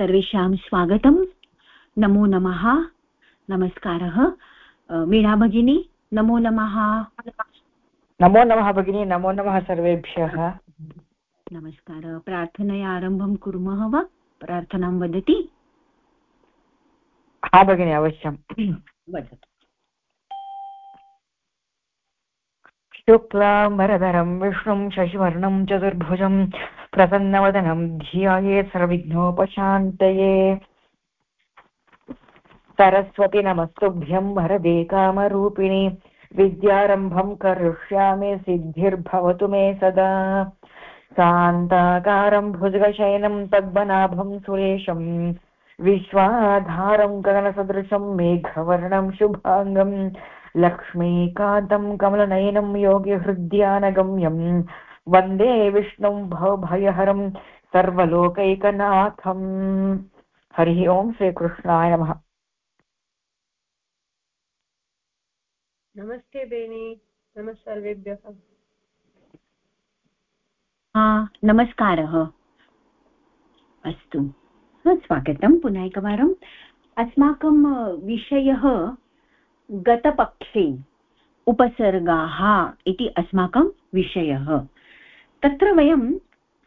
सर्वेषां स्वागतं नमो नमः। नमस्कारः। वीणा भगिनी नमो नमः। नमो नमः भगिनी नमो नमः सर्वेभ्यः। नमस्कारः। प्रार्थनया आरम्भं कुर्मः वा? प्रार्थनां वदति? हा भगिनी अवश्यं वदतु। शुक्लाम्बरधरं विष्णुं शशिवर्णं, चतुर्भुजं, प्रसन्नवदनं धियायेत् सर्वविघ्नोपशान्तये सरस्वति नमस्तुभ्यं वरदे कामरूपिणि, विद्यारम्भं करिष्यामि सिद्धिर्भवतु मे सदा। शान्ताकारं भुजगशयनं पद्मनाभं सुरेशं, विश्वाधारं गगनसदृशं, मेघवर्णं शुभाङ्गं लक्ष्मीकान्तं कमलनयनं योगिहृद्यानगम्यं वंदे विष्णुं भवभयहरं सर्वलोकैकनाथम्। हरिः ओं श्रीकृष्णाय नमः। नमस्ते बेनी नमः सर्वेभ्यः हा नमस्कारः। अस्तु। स्वागतं पुनः एकवारम्। अस्माकं विषयः गतपक्षे उपसर्गाः इति अस्माकं विषयः। तत्र वयं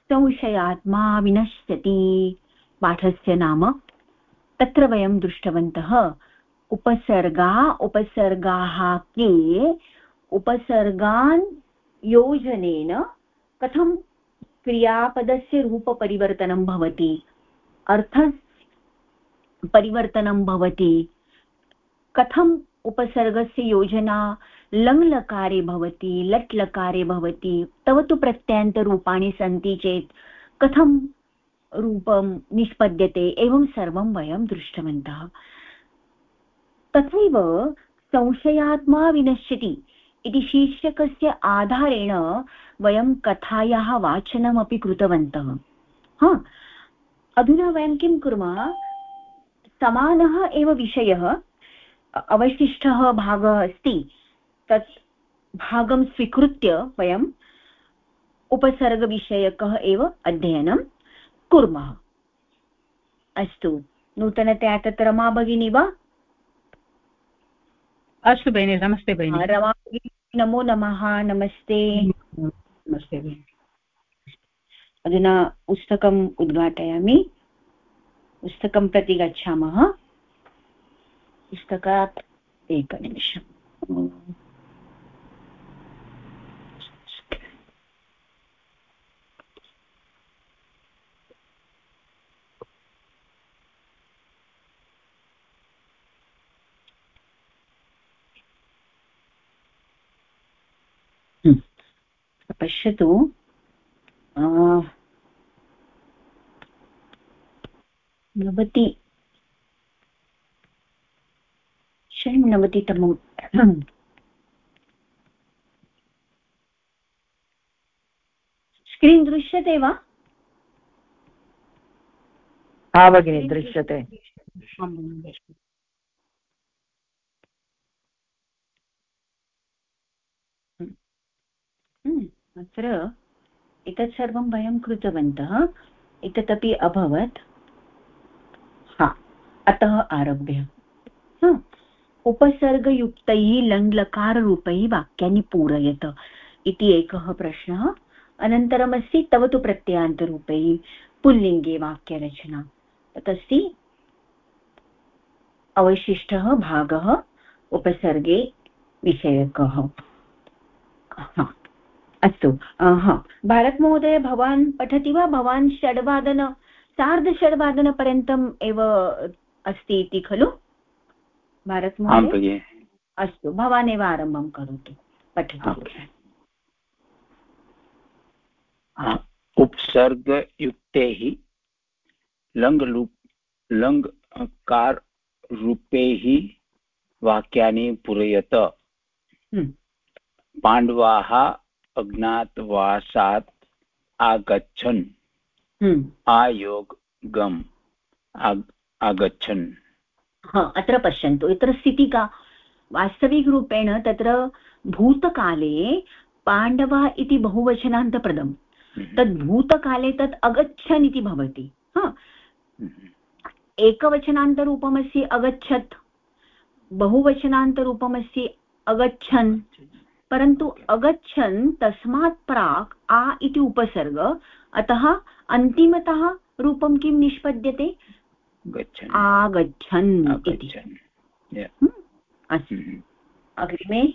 संशयात्मा विनश्यति पाठस्य नाम। तत्र वयं दृष्टवन्तः उपसर्गा, उपसर्गाः के उपसर्गान् योजनेन कथं क्रियापदस्य रूपपरिवर्तनं भवति, अर्थपरिवर्तनं भवति कथम् उपसर्गस्य योजना, लङ्लकारे भवति लट् लकारे भवति, तव तु प्रत्ययान्तरूपाणि सन्ति चेत् कथं रूपं निष्पद्यते? एवं सर्वं वयं दृष्टवन्तः। तथैव संशयात्मा विनश्यति इति शीर्षकस्य आधारेण वयं कथायाः वाचनमपि कृतवन्तः। हा, अधुना वयं किं कुर्मः? समानः एव विषयः। अवशिष्टः भागः अस्ति। तत् भागं स्वीकृत्य वयम् उपसर्गविषयकः एव अध्ययनं कुर्मः। अस्तु नूतनतया तत्र रमा भगिनी वा? अस्तु भगिनि नमस्ते भगिनि। रमा भगिनी नमो नमः नमस्ते। नमस्ते भगिनि। अधुना पुस्तकम् उद्घाटयामि। पुस्तकं प्रति गच्छामः। पुस्तकात् एकनिमिषम् पश्यतु नवति षण्णवतितमं स्क्रीन् दृश्यते वा? हा भगिनि दृश्यते। अत्र एतत् सर्वं वयं कृतवन्तः। एतदपि अभवत्। हा अतः आरभ्य। उपसर्गयुक्तैः लङ्लकाररूपैः वाक्यानि पूरयत। इति एकः प्रश्नः। अनन्तरमस्ति तव तु प्रत्ययान्तरूपैः पुल्लिङ्गे वाक्यरचना। तदस्ति अवशिष्टः भागः उपसर्गे विषयकः। अस्तु। हा। भारतमहोदय, भवान् पठति वा? भवान् षड्वादन, सार्धषड्वादनपर्यन्तम् एव अस्ति इति खलु? भारतमहोदय अस्तु भवान् एव आरम्भं करोतु पठतु। उपसर्गयुक्तैः लङ् लङ्कार रूपैः वाक्यानि पूरयत। हम्म। पाण्डवाः अज्ञातवासात् आगच्छन्। हम्म। आयोगम् आगच्छन्। अत्र पश्यन्तु। अत्र स्थितिः का? वास्तविकरूपेण तत्र भूतकाले पाण्डवः इति बहुवचनान्तपदम् हम्म। तद् भूतकाले तत् अगच्छन् इति भवति। हा। हम्म। एकवचनान्तरूपमस्ति अगच्छत् बहुवचनान्तरूपमस्ति अगच्छन्। परन्तु अगच्छन् तस्मात् प्राक् आ इति उपसर्ग अतः अन्तिमतः रूपं किं निष्पद्यते? आगच्छन्। इति। हम्म, अस्तु। हम्म। अग्रिमे?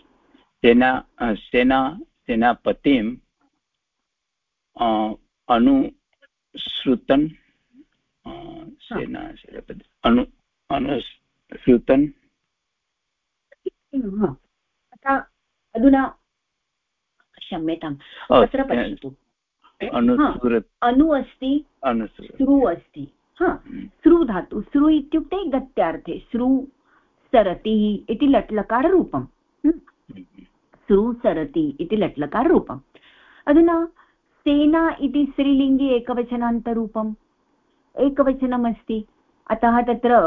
सेना सेना सेनापतिम् अनुसृतन् सेना सेनापति अनु अनुसृतन्। अधुना क्षम्यताम्। तत्र पश्यतु। अनु अस्ति श्रु अस्ति। हा हम्म। धातु श्रु इत्युक्ते गत्यार्थे श्रु सरतिः इति लट्लकाररूपम्। हम्म, सरति इति लट्लकाररूपम्। अधुना सेना इति स्त्रीलिङ्गे एकवचनान्तरूपम्। एकवचनमस्ति। अतः तत्र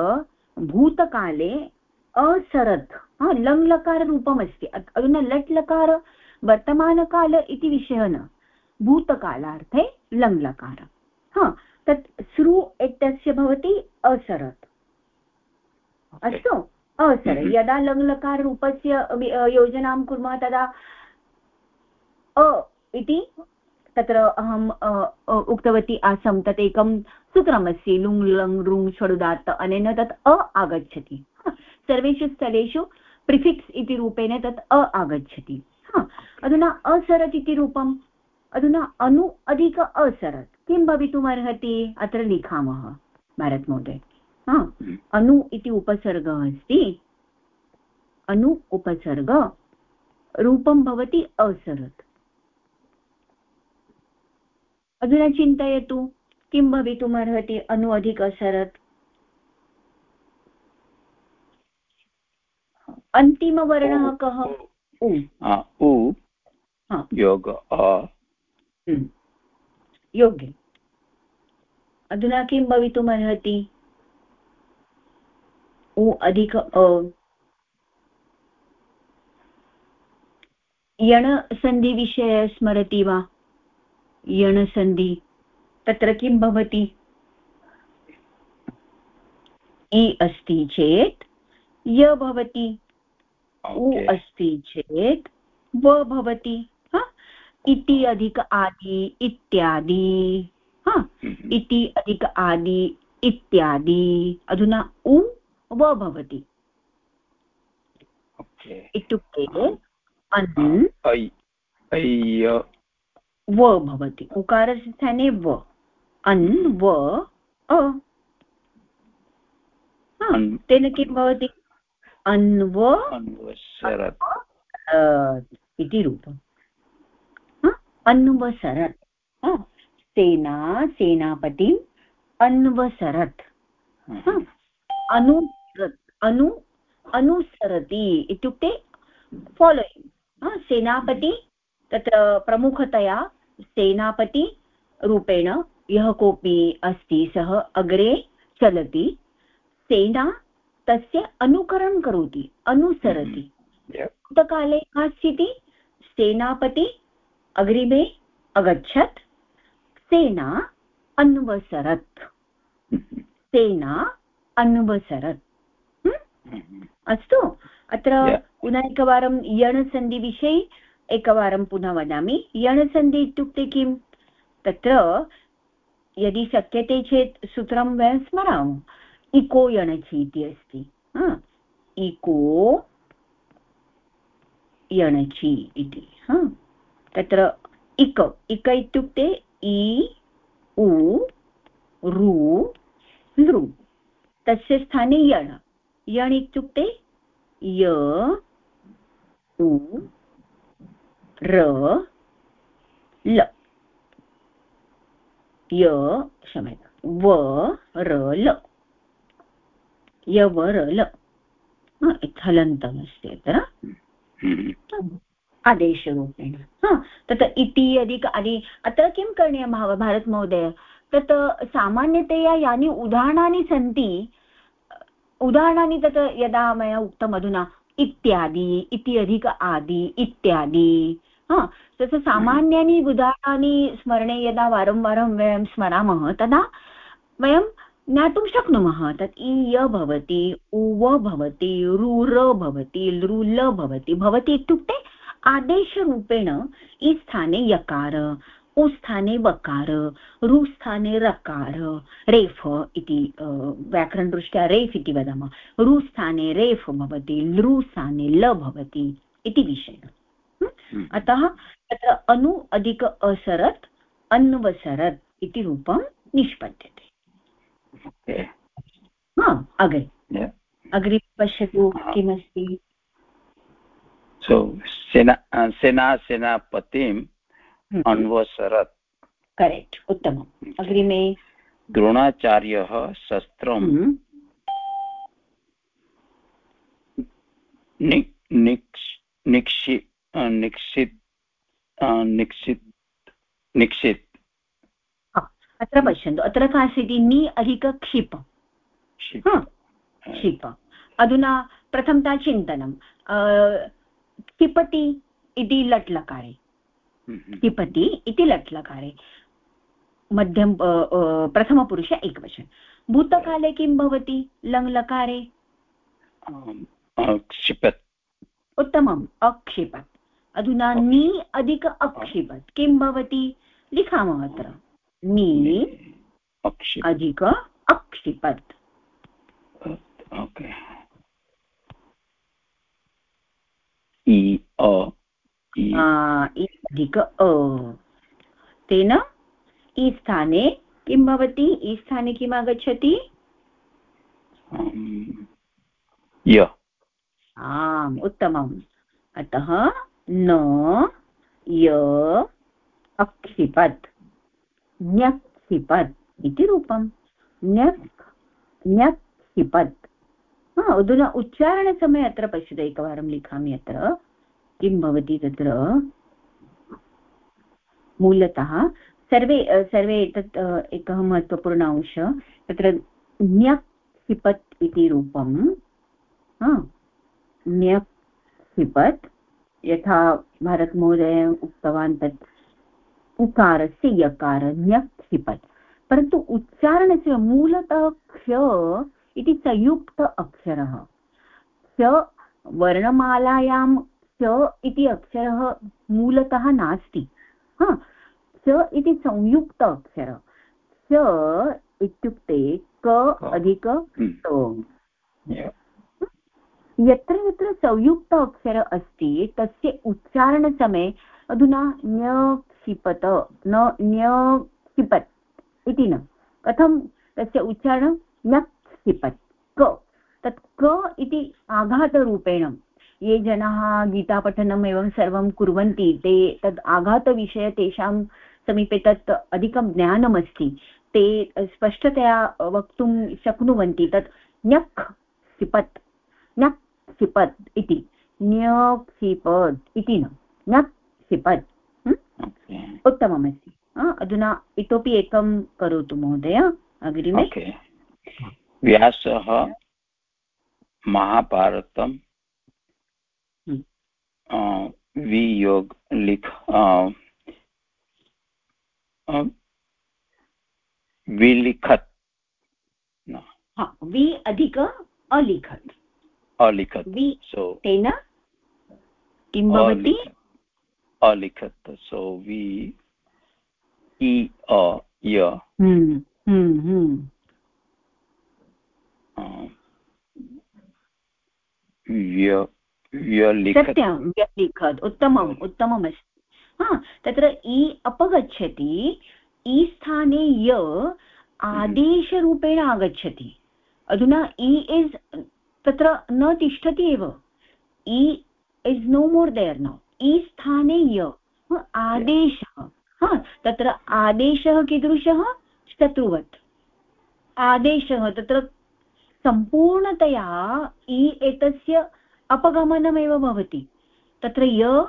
भूतकाले असरत् लङ्लकाररूपमस्ति। अधुना लट् लकार वर्तमानकाल इति विषयः न। भूतकालार्थे लङ्लकार। हा तत् श्रु इत्यस्य भवति असरत्। अस्तु? असर। यदा लङ्लकाररूपस्य योजनां कुर्मः तदा अ इति तत्र अहम् उक्तवती आसं तत् एकं सूत्रमस्ति लुङ् लङ् रुङ् षडुदात्त अनेन तत् अ आगच्छति। सर्वेषु स्थलेषु प्रिफिक्स् इति रूपेण तत् अ आगच्छति। हा अधुना असरत् इति रूपम् अधुना अनु अधिक असरत्। किं भवितुमर्हति अत्र लिखामः भारत महोदय हा अनु इति उपसर्गः अस्ति। अनु उपसर्ग रूपं भवति असरत्। अधुना चिन्तयतु किं भवितुमर्हति अनु अधिक असरत्। अन्तिमवर्णः कः? उ। योग हम्म। योग्य। अधुना किं भवितुमर्हति उ अधिक यणसन्धिविषये स्मरति वा? यणसन्धि तत्र किं भवति? इ अस्ति चेत् य भवति। उ अस्ति चेत् व भवति इति अधिक आदि इत्यादि। हम्म। इति अधिक आदि इत्यादि अधुना उ व भवति। इत्युक्ते अन् व भवति। उकारस्य स्थाने व। अन् व अ। तेन किं भवति? अन्व इति रूपम्। अन्वसरत् सेना सेनापतिम् अन्वसरत् अनु अनु अनुसरति इत्युक्ते फालोयिङ्ग् सेनापति तत्र प्रमुखतया सेनापतिरूपेण यः कोऽपि अस्ति सः अग्रे चलति। सेना तस्य अनुकरणं करोति अनुसरति। भूतकाले का स्थितिः? सेनापति अग्रिमे अगच्छत्। सेना अन्वसरत्। सेना अन्वसरत्। अस्तु अत्र पुनः एकवारं यणसन्धिविषये एकवारं पुनः वदामि। यणसन्धि इत्युक्ते किं? तत्र यदि शक्यते चेत् सूत्रं वयं स्मरामः। इको यणचि इति अस्ति। इको यणचि इति। तत्र इक। इक इत्युक्ते इ उ रु लृ तस्य स्थाने यण। यण् इत्युक्ते य उ र ल। य क्षम्यता व र ल। यवरल हलन्तमस्ति अत्र। हम्म। आदेशरूपेण। हा, तत् इति अधिक अदि। अत्र किं करणीयं भारतमहोदय तत् सामान्यतया यानि उदाहरणानि सन्ति, उदाहरणानि तत् यदा मया उक्तम् अधुना, इत्यादि, इति अधिक आदि, इत्यादि। हा, तत् सामान्यानि उदाहरणानि स्मरणे यदा वारं वारं वयं स्मरामः, तदा वयं ज्ञातुं शक्नुमः। तत् इ य भवति, उव भवति, रुर भवति, लृल भवति भवति इत्युक्ते आदेशरूपेण इ स्थाने यकार उस्थाने वकार रुस्थाने रकार रेफ इति व्याकरणदृष्ट्या रेफ् इति वदामः। रुस्थाने रेफ् भवति लृस्थाने ल भवति इति विषयः। हम्म। अतः तत्र अनु अधिक असरत् अन्वसरत् इति रूपं निष्पद्यते। अग्रे। अग्रे पश्यतु किमस्ति? सो सेना सेना सेनापतिम् हम्म। अन्वसरत् करेक्ट् उत्तमम् अग्रिमे द्रोणाचार्यः शस्त्रं। निक्षि निक्षित् निक्षित् निक्षित् अत्र पश्यन्तु अत्र का अस्ति नि अधिक क्षिप क्षिप अधुना प्रथमतः चिन्तनं क्षिपति इति लट् लकारे। क्षिपति इति लट् लकारे मध्यम प्रथमपुरुष एकवचन। भूतकाले किं भवति लङ् लकारे क्षिपत् उत्तमम् अक्षिपत्। अधुना नि अधिक अक्षिपत्। किं भवति? लिखामः अत्र। नि अधिक अक्षिपत्। इ अधिक अ। तेन इ स्थाने किं भवति? इ स्थाने किम् आगच्छति? आम् उत्तमम्। अतः न य अक्षिपत्। न्यक्षिपत् इति रूपं न्यक् न्यक्षिपत् अधुना उच्चारणसमये अत्र पश्यतु, एकवारं लिखामि अत्र। किं भवति तत्र? मूलतः सर्वे सर्वे एतत् एकः महत्त्वपूर्ण अंश, तत्र न्यक् इति रूपं न्यक् यथा भारतमहोदय उक्तवान् तत्, उकारस्य यकार, न्यक् परन्तु उच्चारणस्य मूलतः क्ष इति संयुक्त अक्षरः। क्ष वर्णमालायां च इति अक्षरः मूलतः नास्ति। हा च इति संयुक्त अक्षरः। च इत्युक्ते क अधिक यत्र यत्र संयुक्त अक्षर अस्ति तस्य उच्चारणसमये अधुना न्य क्षिपत न न्य क्षिपत् इति न। कथं तस्य उच्चारणं? न क्षिपत् क। तत् क इति आघातरूपेण। ये जनाः गीतापठनम् एवं सर्वं कुर्वन्ति ते तद् आघातविषय तेषां समीपे तत् अधिकं ज्ञानमस्ति। ते स्पष्टतया वक्तुं शक्नुवन्ति तत् न्यक् क्षिपत् न्यक् क्षिपत् इति। न्यक् क्षिपत् इति न। न्यक् क्षिपत् उत्तममस्ति। अधुना इतोपि एकं करोतु महोदय। अग्रिमे। व्यासः महाभारतं वियोग लिख विलिखत्। वि अधिक अलिखत्। अलिखत्। वि सो तेन किं भवति? अलिखत्। सो वि इ अ य। हम्म, हम्म, हम्म। सत्यं व्यलिखत् उत्तमम् उत्तममस्ति हा तत्र इ अपगच्छति इ स्थाने य आदेशरूपेण आगच्छति। अधुना इ इस् तत्र न तिष्ठति एव। इ is no more there now इ स्थाने य आदेशः। हा तत्र आदेशः कीदृशः? शत्रुवत्। आदेशः तत्र सम्पूर्णतया इ एतस्य अपगमनमेव भवति। तत्र य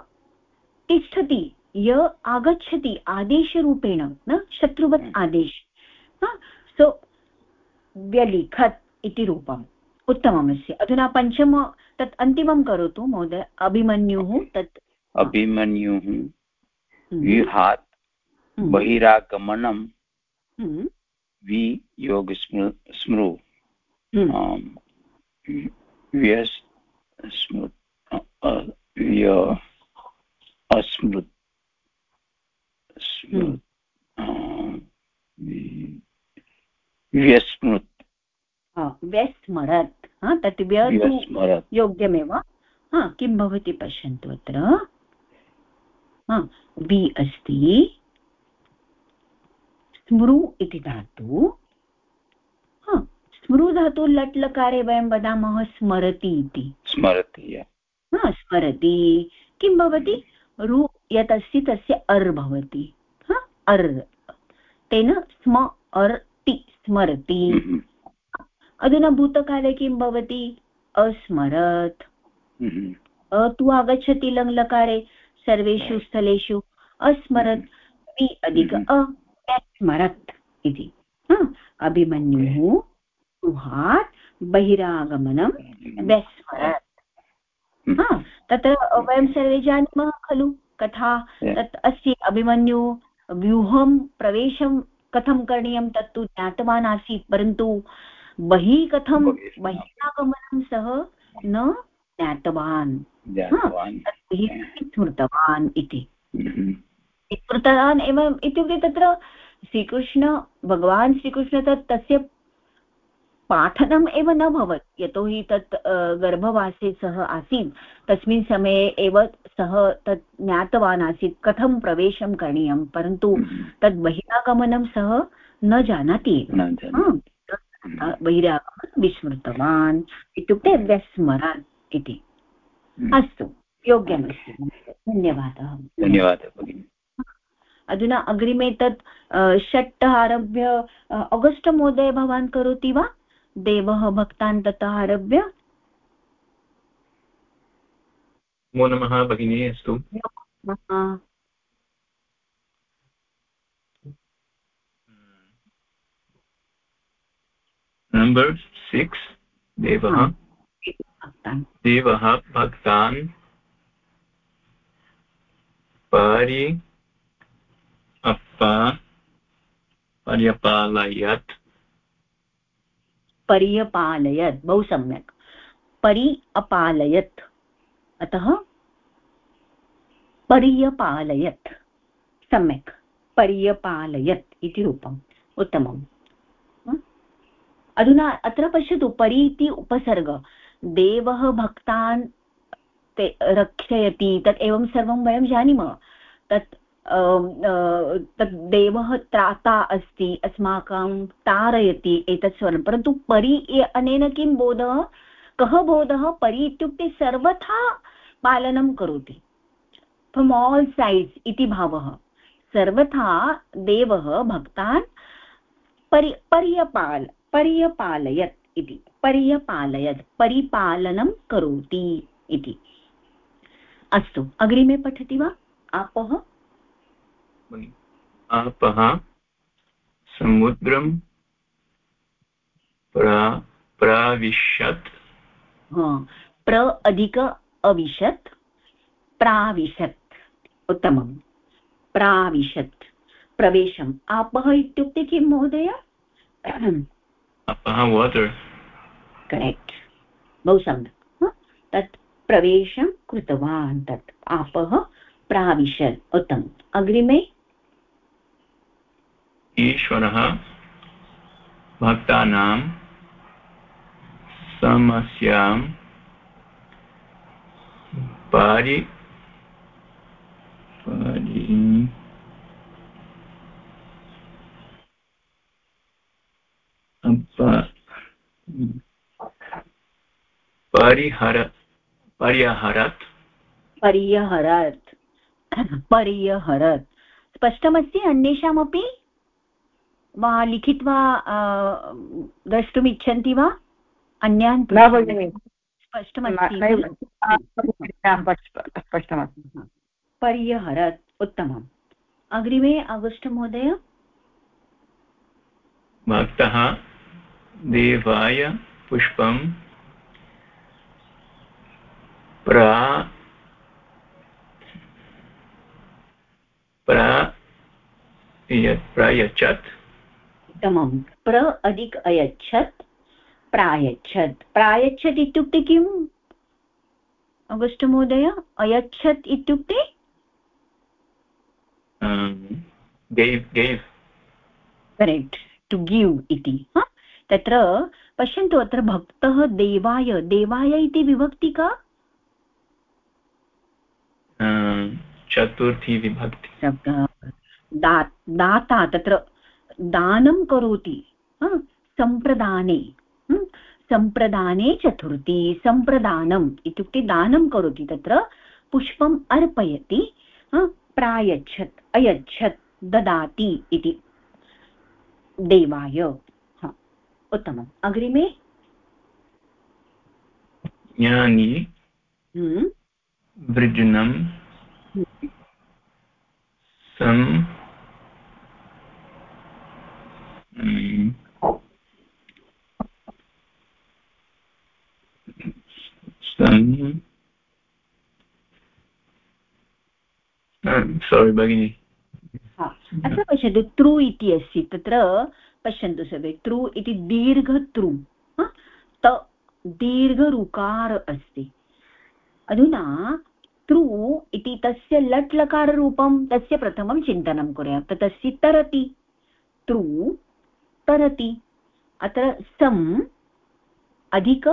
तिष्ठति य आगच्छति आदेशरूपेण न? शत्रुवत् आदेश सो व्यलिखत् इति रूपम्। उत्तममस्ति अधुना पञ्चम तत् अन्तिमं करोतु महोदय। अभिमन्युः तत् अभिमन्युः व्यूहात् हम्म। बहिरागमनं हम्म। वि योग स्मृ। व्यस् स्मृत् अस्मृत् स्मृत् व्यस्मृत् व्यस्मरत् तत् व्यस्मरत् योग्यमेव. हा किं भवति पश्यन्तु अत्र? वि अस्ति स्मृ इति धातु स्मृ धातु लट् लकारे वयं वदामः स्मरति इति। स्मरति स्मरति। किं भवति? रु यत् अस्ति तस्य अर् भवति। अर्। तेन स्म अर्ति स्मरति। हम्म। अधुना भूतकाले किं भवति? अस्मरत्। हम्म। अ तु आगच्छति लङ्लकारे सर्वेषु स्थलेषु। अस्मरत् वि अधिक अ स्मरत् इति। अभिमन्युः। गृहात् बहिरागमनं व्यस्मरत् तत्र वयं सर्वे जानीमः खलु कथा तत् अस्ति अभिमन्यु व्यूहं प्रवेशं कथं करणीयं तत्तु ज्ञातवान् आसीत् परन्तु बहिः कथं बहिरागमनं सः न ज्ञातवान्। स्मृतवान् इति। हम्म। स्मृतवान् एव इत्युक्ते तत्र श्रीकृष्ण भगवान् श्रीकृष्ण तत् तस्य पाठनम् एव न भवत्। यतोहि तत् गर्भवासे सः आसीत् तस्मिन् समये एव सः तत् ज्ञातवान् आसीत् कथं प्रवेशं करणीयं। परन्तु हम्म। तद् बहिरागमनं सः न जानाति बहिरागमनं विस्मृतवान् इत्युक्ते व्यस्मरन् इति। हम्म। अस्तु योग्यमस्ति धन्यवादः। धन्यवादः भगिनि। अधुना अग्रिमे तत् षट् आरभ्य अगस्ट् महोदय भवान् करोति वा? देवः भक्तान् ततः आरभ्य नमो नमः भगिनी अस्तु। नम्बर् सिक्स् देवः। देवः भक्तान् परि अप्पा पर्यपालयत्। पर्यपालयत्। बहु सम्यक्। परि अपालयत् अतः पर्यपालयत्। सम्यक्। पर्यपालयत् इति रूपम्। उत्तमम्। अधुना अत्र पश्यतु, परि इति उपसर्ग। देवः भक्तान् ते रक्षयति, तत् एवं सर्वं वयं जानीमः। तत् तत् देवः त्राता अस्ति, अस्माकं तारयति एतत् स्वरं। परन्तु परि अनेन किं बोधः? कः बोधः? परि इत्युक्ते सर्वथा पालनं करोति। फ्रम् आल् सैड्स् इति भावः। सर्वथा देवः, भक्तान् परि, पर्यपाल, पर्यपालयत् इति। पर्यपालयत्, परिपालनं करोति इति। अस्तु, अग्रिमे पठति वा? आपः? आपः समुद्रं प्राविशत्। प्र अधिक अविशत् प्राविशत् उत्तमं प्राविशत् प्रवेशम्। आपः इत्युक्ते किं महोदय? अपः वाटर् करेक्ट् बहु सम्यक्। तत् प्रवेशं कृतवान् तत्। आपः प्राविशत् उत्तमम्। अग्रिमे ईश्वरः भक्तानां समस्यां पारि परिहर पर्यहरत् पर्यहरत् पर्यहरत् स्पष्टमस्ति अन्येषामपि? वा लिखित्वा द्रष्टुम् इच्छन्ति वा? अन्यान् स्पष्टमस्ति पर्यहरत् उत्तमम्। अग्रिमे आगस्ट् महोदय भक्तः देवाय पुष्पं प्रा प्रयच्छत्। उत्तमम् प्र अधिक अयच्छत् प्रायच्छत्। प्रायच्छत् इत्युक्ते किम्? अगस्ट् महोदय अयच्छत् इत्युक्ते? करेक्ट्। टु गिव् इति तत्र पश्यन्तु अत्र भक्तः देवाय देवाय इति विभक्ति का? चतुर्थी विभक्ति। दा, दाता तत्र दानं करोति सम्प्रदाने सम्प्रदाने चतुर्थी सम्प्रदानम् इत्युक्ते दानं करोति तत्र पुष्पम् अर्पयति प्रायच्छत् अयच्छत् ददाति इति। देवाय उत्तमम्। अग्रिमे? ज्ञानी वृजनं सम् सोरि भगिनि अत्र पश्यतु तृ इति अस्ति, तत्र पश्यन्तु सर्वे तृ इति दीर्घतृ त दीर्घऋकार अस्ति। अधुना तृ इति तस्य लट् लकाररूपं तस्य प्रथमं चिन्तनं कुर्यात् तस्य तरति। तृ तरति। अत्र सम् अधिक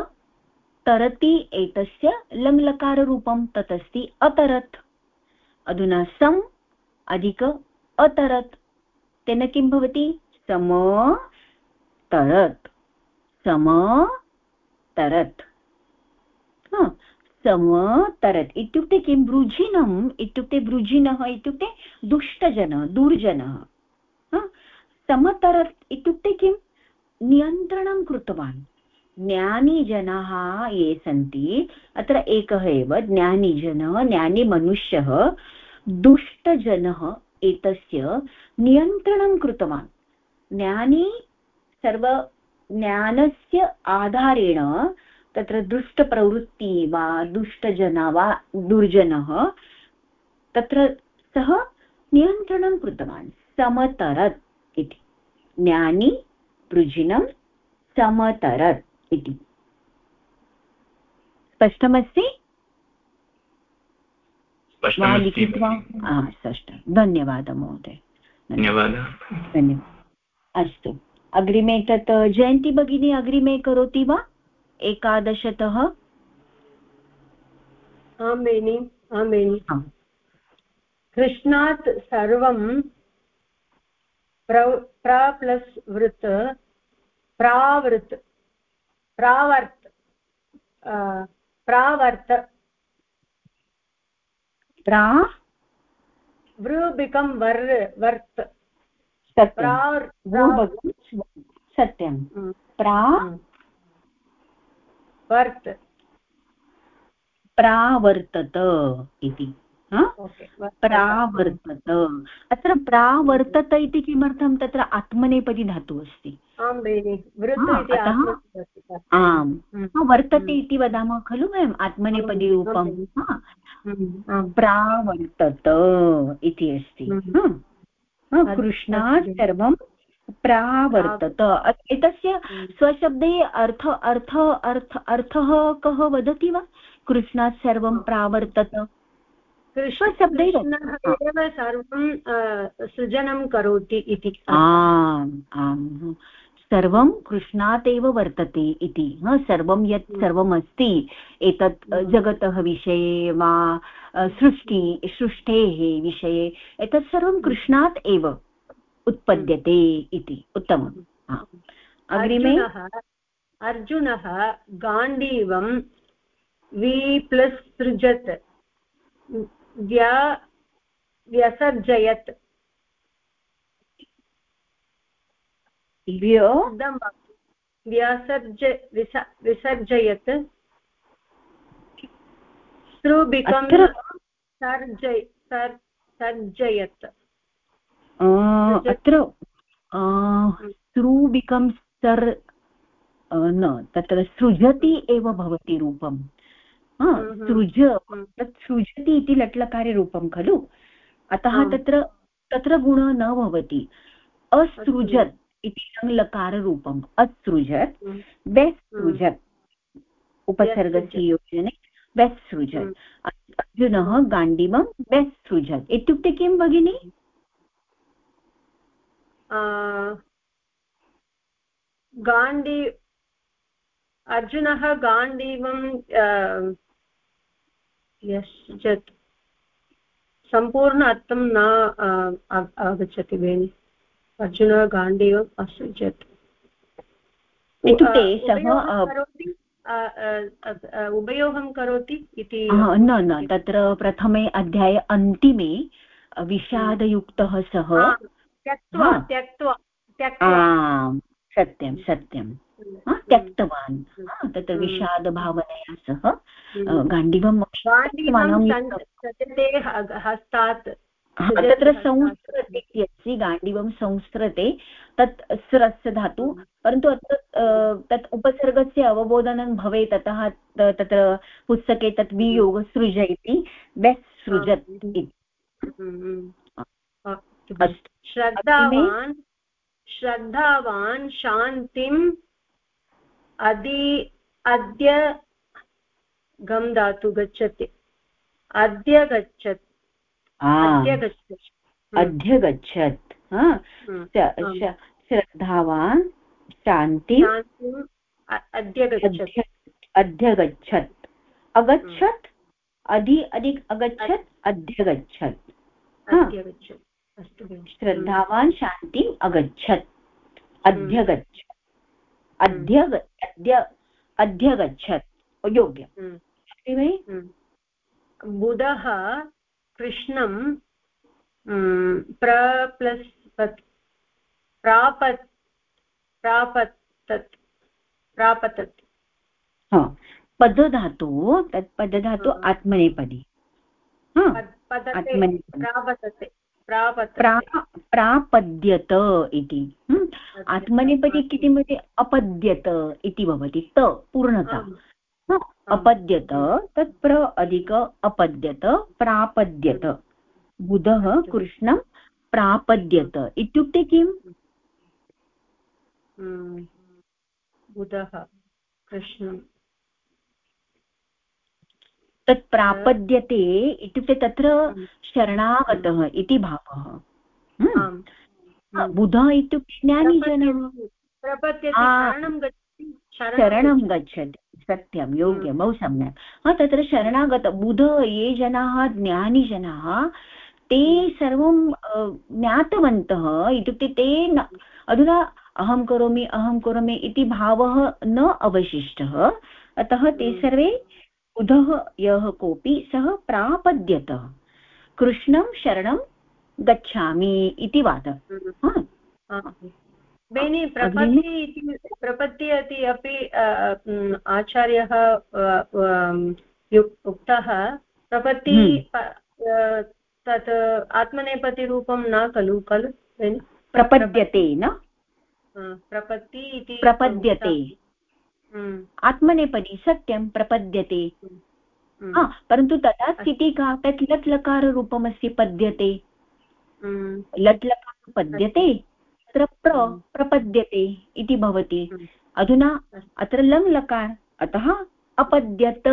तरति एतस्य लङ्लकाररूपं तत् अस्ति अतरत्। अधुना सम् अधिक अतरत्। तेन किं भवति? सम तरत्। सम तरत्। समतरत् इत्युक्ते किं? वृजिनम् इत्युक्ते वृजिनः इत्युक्ते दुष्टजनः, दुर्जनः। समतरत् इत्युक्ते किं? नियन्त्रणं कृतवान्। ज्ञानीजनाः ये सन्ति, अत्र एकः एव ज्ञानीजनः ज्ञानीमनुष्यः दुष्टजनः एतस्य नियन्त्रणं कृतवान्। ज्ञानी सर्व आधारेण तत्र दुष्टप्रवृत्ति वा, दुष्टजना वा, दुर्जनः तत्र सः नियन्त्रणं कृतवान्। समतरत् इति। ज्ञानी वृजिनं समतरत् इति। स्पष्टमस्ति? लिखित्वा? स्पष्टं। धन्यवादः महोदय। धन्यवादः। धन्यवादः। अस्तु। अग्रिमे तत् जयन्ती भगिनी अग्रिमे करोति वा? एकादशतः? आं बेनि आं बेनि कृष्णात् सर्वं प्र प्लस् वृत् प्रावृत् प्रावर्त् प्रावर्त प्रा? वृ बिकम् वर् वर्त्। सत्यं प्रा वर्त्। प्रावर्तत इति। प्रावर्तत. अत्र प्रावर्तत इति किमर्थं? तत्र आत्मनेपदी धातुः अस्ति. आम्. वर्तते इति वदामः खलु वयम्? आत्मनेपदीरूपं प्रावर्तत इति अस्ति. कृष्णात् सर्वं प्रावर्तत. एतस्य स्वशब्दे अर्थ अर्थ अर्थ अर्थः कः वदति वा? कृष्णात् सर्वं प्रावर्तत. एव सर्वं सृजनं करोति इति। आम् आम् सर्वं कृष्णात् एव वर्तते इति सर्वं यत् सर्वम् अस्ति एतत् जगतः विषये वा सृष्टि सृष्टेः विषये एतत् सर्वं कृष्णात् एव उत्पद्यते इति उत्तमम् अग्रिमे। अर्जुनः गाण्डीवं वि प्लस् सृजत्। व्या व्यसर्जयत्। व्यसर्ज विसर्जयत्। Through become सर्जय सर्जयत्। अत्र सृ बिकम् सर् न तत्र सृजति एव भवति रूपं सृज. तत् सृजति इति लट्लकारे रूपं खलु? अतः तत्र तत्र गुणः न भवति. असृजत् इति लकाररूपम् असृजत् हम्म। व्यसृजत् उपसर्गस्य योजने व्यसृजत् अर्जुनः गाण्डीवं व्यसृजत् इत्युक्ते किं भगिनि? गाण्डी अर्जुनः गाण्डीवं यश्चत् सम्पूर्ण अर्थं न आगच्छति बेनि। अर्जुन गाण्डीवम् असृजत् इत्युक्ते सः उपयोगं करोति इति न न तत्र प्रथमे अध्याये अन्तिमे विषादयुक्तः सः। त्यक्त्वा त्यक्त्वा त्यक्त्वा। सत्यं सत्यं। त्यक्तवान्. तत्र हम्म। विषादभावनया सह हम्म। गाण्डीवं हस्तात् तत्र संस्कृते इति अस्ति गाण्डीवं संस्कृते तत् स्रस्य धातु परन्तु अत्र तत् उपसर्गस्य अवबोधनं भवेत् अतः तत्र पुस्तके तत् वियोग सृज इति व्यसृजत् इति श्रद्धावान् श्रद्धावान् शान्तिम् अदि अद्य गम् धातु गच्छति। अद्य गच्छत्। अद्य गच्छत्। अद्य गच्छत्। श्रद्धावान् शान्ति। अद्य गच्छत्। अद्य गच्छत्। अगच्छत्? अधि अधिक अगच्छत्? अद्य। गच्छत्। अद्य गच्छत्। श्रद्धावान् शान्तिम् अगच्छत्। अद्य गच्छत्। अद्य अद्य अद्य गच्छत् योग्यम् अस्ति वै बुधः कृष्णं प्र प्लस् प्रापत् प्रापतत्। प्रापतत् पदधातु तत् पदधातु आत्मनेपदी। आत्मनेपदी। प्रापद्यत इति। आत्मनेपदी इति मध्ये अपद्यत इति भवति त पूर्णता। अपद्यत तत् प्र अधिक अपद्यत प्रापद्यत। बुधः कृष्णं प्रापद्यत। इत्युक्ते किम्? बुधः कृष्णं तत् प्रापद्यते इत्युक्ते तत्र शरणागतः इति भावः। बुध इत्युक्ते ज्ञानीजनः शरणं गच्छति सत्यं योग्यं बहु सम्यक्। तत्र शरणागत बुध ये जनाः ज्ञानीजनाः ते सर्वं ज्ञातवन्तः इत्युक्ते ते अधुना अहं करोमि अहं करोमि इति भावः न अवशिष्टः। अतः ते सर्वे बुधः यः कोऽपि सः प्रापद्यत। कृष्णं शरणं गच्छामि इति वादः। बेनि प्रपत्ति इति प्रपत्ति इति अपि आचार्यः उक्तः प्रपत्ति हम्म। तत् आत्मनेपतिरूपं न खलु खलु? प्रपद्यते न? प्रपत्ति इति प्रपद्यते। हम्म। आत्मनेपदी सत्यं प्रपद्यते। हम्म। परन्तु तदा स्थितिः का तत् लट् लकाररूपमस्ति पद्यते। हम्म। लट् लकार पद्यते तत्र प्र प्रपद्यते इति भवति। अधुना अत्र लङ् लकार अतः अपद्यत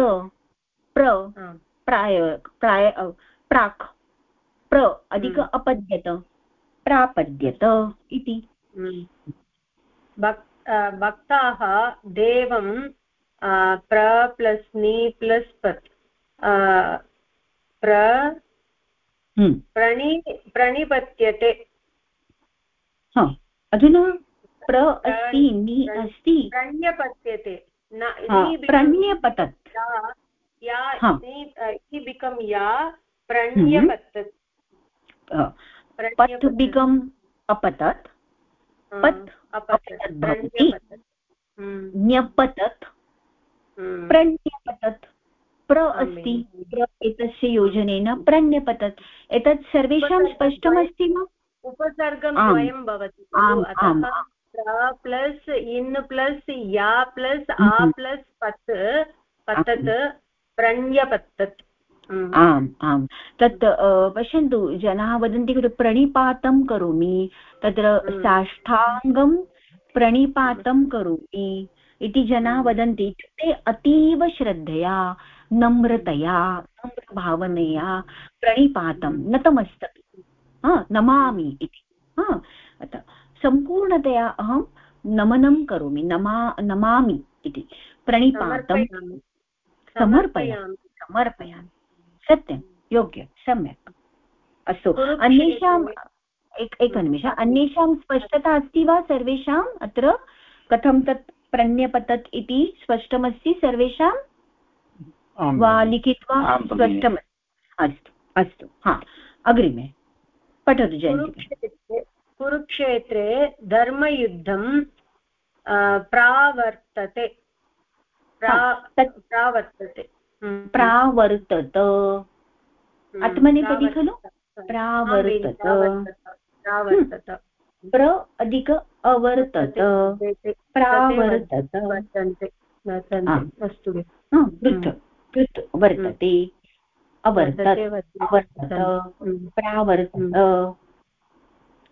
प्र प्राय प्राय प्राक् प्र अधिक अपद्यत प्रापद्यत इति। भक्ताः देवं प्र प्लस् नि प्लस् पत् प्र हम्म। प्रणि प्रणिपत्यते अधुना प्र अस्ति नि अस्ति। प्रण्यपत्यते प्रण्यपतत्। या बिकम् या प्रण्यपतत्। पत् बिकम् अपतत्। पत् भवति। न्यपतत्। प्रण्यपतत् प्र अस्ति प्र एतस्य योजनेन प्रण्यपतत् एतत् सर्वेषां स्पष्टमस्ति वा? उपसर्गं द्वयं भवति प्लस् इन् प्लस् या प्लस् आ प्लस् पत् पतत् प्रण्यपतत् आम् आम्। तत् पश्यन्तु जनाः वदन्ति खलु प्रणिपातं करोमि। तत्र साष्टाङ्गं प्रणिपातं करोमि इति जनाः वदन्ति। इत्युक्ते अतीव श्रद्धया नम्रतया नम्रभावनया प्रणिपातं नतमस्तके नमामि इति अतः सम्पूर्णतया अहं नमनं करोमि नमा नमामि इति। प्रणिपातं समर्पयामि। समर्पयामि। सत्यं योग्य सम्यक्। अस्तु अन्येषाम् एक एकनिमिष अन्येषां स्पष्टता अस्ति वा सर्वेषाम्? अत्र कथं तत् प्रण्यपतत् इति स्पष्टमस्ति सर्वेषां? वा लिखित्वा स्पष्टम् अस्तु अस्तु हा अग्रिमे। पठतु जयन्ति कुरुक्षेत्रे धर्मयुद्धं प्रावर्तते। प्रावर्तते। प्रावर्तत हम्म, आत्मनेपदी खलु? प्रावर्तत प्रावर्तत हम्म। प्र अधिक अवर्तत. प्रावर्तत अस्तु पृथ् पृथ् वर्तते. अवर्तत अवर्तत. प्रावर्तत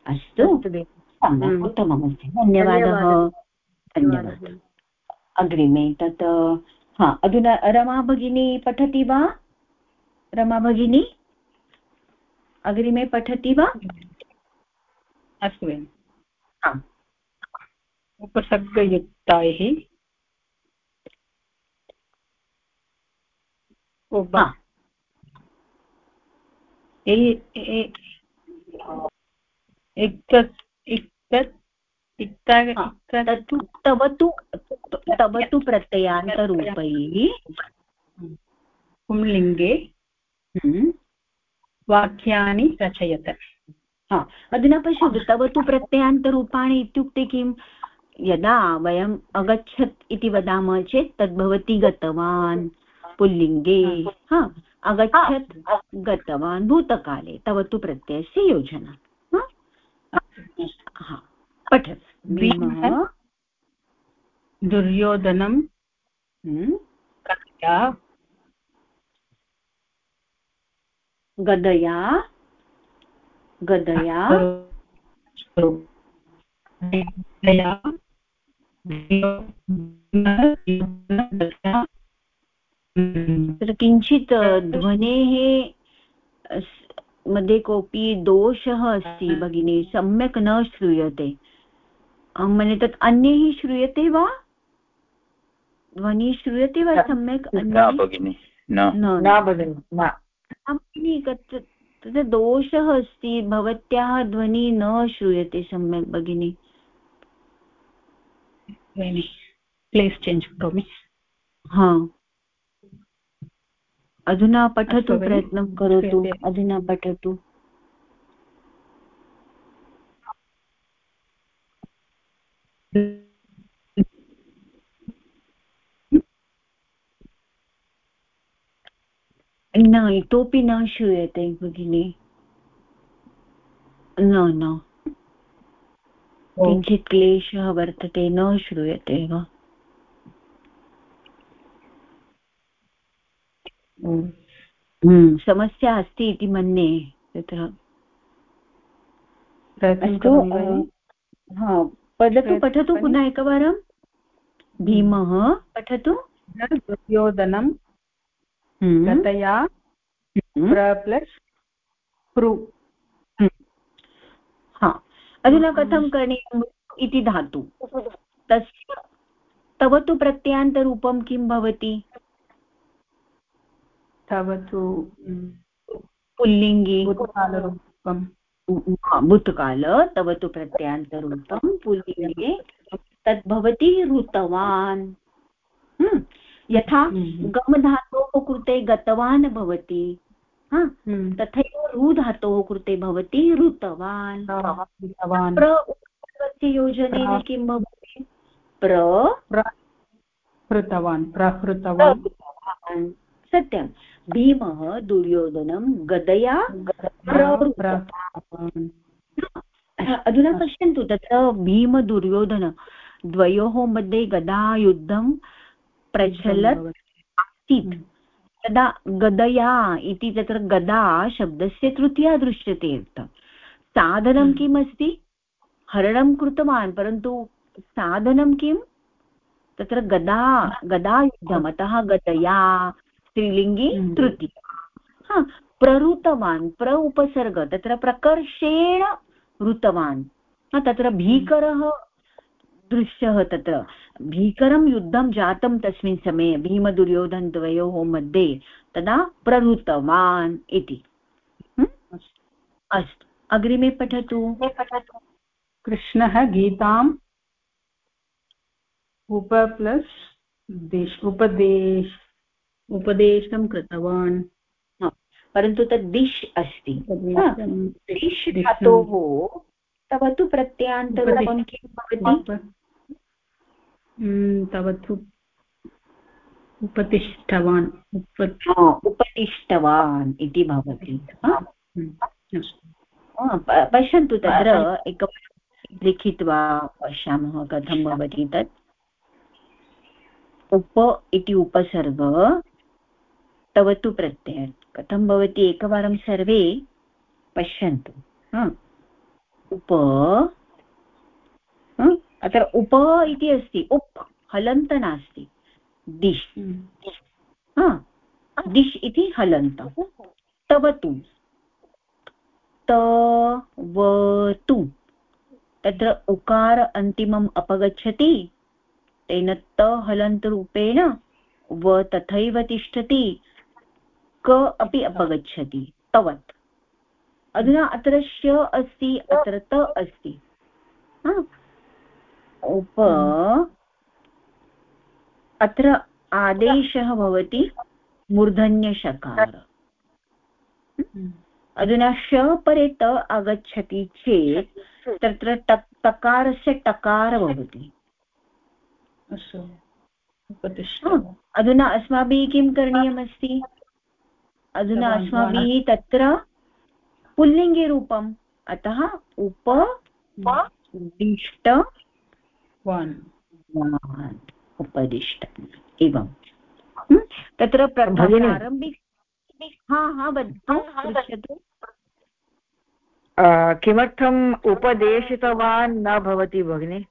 अस्तु. उत्तममस्ति. धन्यवादः. धन्यवादः. अग्रिमे तत् हा अधुना रमा भगिनी पठति वा? रमा भगिनी? अग्रिमे पठति वा? अस्तु भगिनि उपसर्गयुक्तायः इक्तत् इक्तत् तव तु तव तु प्रत्ययान्तरूपैः पुंलिङ्गे हम्म। वाक्यानि रचयत। हा अधुना पश्यतु तव तु प्रत्ययान्तरूपाणि इत्युक्ते किं यदा वयम् अगच्छत् इति वदामः चेत् तद्भवति गतवान् पुल्लिङ्गे। हा। अगच्छत् गतवान् भूतकाले तव तु प्रत्ययस्य योजना। हा। पठतु। दुर्योधनं हम्म। कथया गदया गदया तत्र किञ्चित् ध्वनेः मध्ये कोऽपि दोषः अस्ति भगिनी सम्यक् न श्रूयते। मन्ये तत् अन्यैः श्रूयते वा? ध्वनिः श्रूयते वा सम्यक् भगिनि तत्र दोषः अस्ति भवत्याः ध्वनिः न श्रूयते सम्यक् भगिनि। प्लेस् चेञ्ज् करोमि हा। अधुना पठतु प्रयत्नं करोतु अधुना पठतु। न इतोपि न श्रूयते भगिनि न न। किञ्चित् क्लेशः वर्तते न श्रूयते वा हम्म, समस्या अस्ति इति मन्ये तत्र अस्तु हा वदतु पठतु पुनः एकवारं। भीमः पठतु। दुर्योधनं गतया प्लस् प्रु हा। अधुना कथं करणीयम् इति धातु? तस्य तव तु प्रत्ययान्तरूपं किं भवति? तव तु पुल्लिङ्गि। भूतकाल तव तु प्रत्ययान्तरूपं पुल्लिङ्गे तद् भवति ऋतवान्। हम्म, यथा हम्म। गमधातोः कृते गतवान् भवति। हम्म। तथैव रु धातोः कृते भवति ऋतवान्। प्रस्य योजनेन किं भवति? प्रहृतवान्। प्रहृतवान्। सत्यं भीमः दुर्योधनं गदया अधुना पश्यन्तु तत्र भीमदुर्योधन द्वयोः मध्ये गदायुद्धं प्रचलत् आसीत्। तदा गदया इति तत्र गदा शब्दस्य तृतीया दृश्यते साधनं हम्म। किम् अस्ति? हरणं कृतवान् परन्तु साधनं किं तत्र गदा गदायुद्धम् अतः गदया स्त्रीलिङ्गी हम्म। तृतीया। हा प्रहृतवान् प्र उपसर्ग तत्र प्रकर्षेण हृतवान् हा, तत्र भीकरः दृश्यः तत्र। भीकरं युद्धं जातं तस्मिन् समये भीमदुर्योधनद्वयोः मध्ये तदा प्रहृतवान् इति। हम्म? अस्तु। अग्रिमे पठतु। पठतु। कृष्णः गीताम् उप प्लस् उपदेश उपदेशं कृतवान्। परन्तु तद् दिश् अस्ति। दिश् धातोः तव तु प्रत्ययान्तरूपं किं भवति? हम्म, तव तु उपतिष्ठवान्। उप उपदिष्टवान् इति भवति। पश्यन्तु तत्र एकवारं लिखित्वा पश्यामः कथं भवति तत्। उप इति उपसर्ग तव तु प्रत्यय। कथं भवति? एकवारं सर्वे पश्यन्तु। हा? उप हा? अत्र उप इति अस्ति। उप् हलन्त नास्ति। दिश्। हम्म, हा। दिश् इति हलन्त। तव तु तवतु। तत्र उकार अन्तिमम् अपगच्छति। तेन त हलन्तरूपेण व तथैव तिष्ठति। क अपि अपगच्छति तवत्। अधुना अत्र श अस्ति अत्र त अस्ति। हा? उप अत्र आदेशः भवति मूर्धन्यषकार। हम्म, अधुना श परे त आगच्छति चेत् तत्र टक् टकारस्य टकार भवति। अधुना अस्माभिः किं करणीयमस्ति? अधुना अस्माभिः तत्र पुल्लिङ्गिरूपम्। अतः उप दिष्ट उपदिष्ट। एवं? तत्र। प्रारम्भिक हा हा पृच्छतु। किमर्थम् उपदेशितवान् न भवति भगिनि?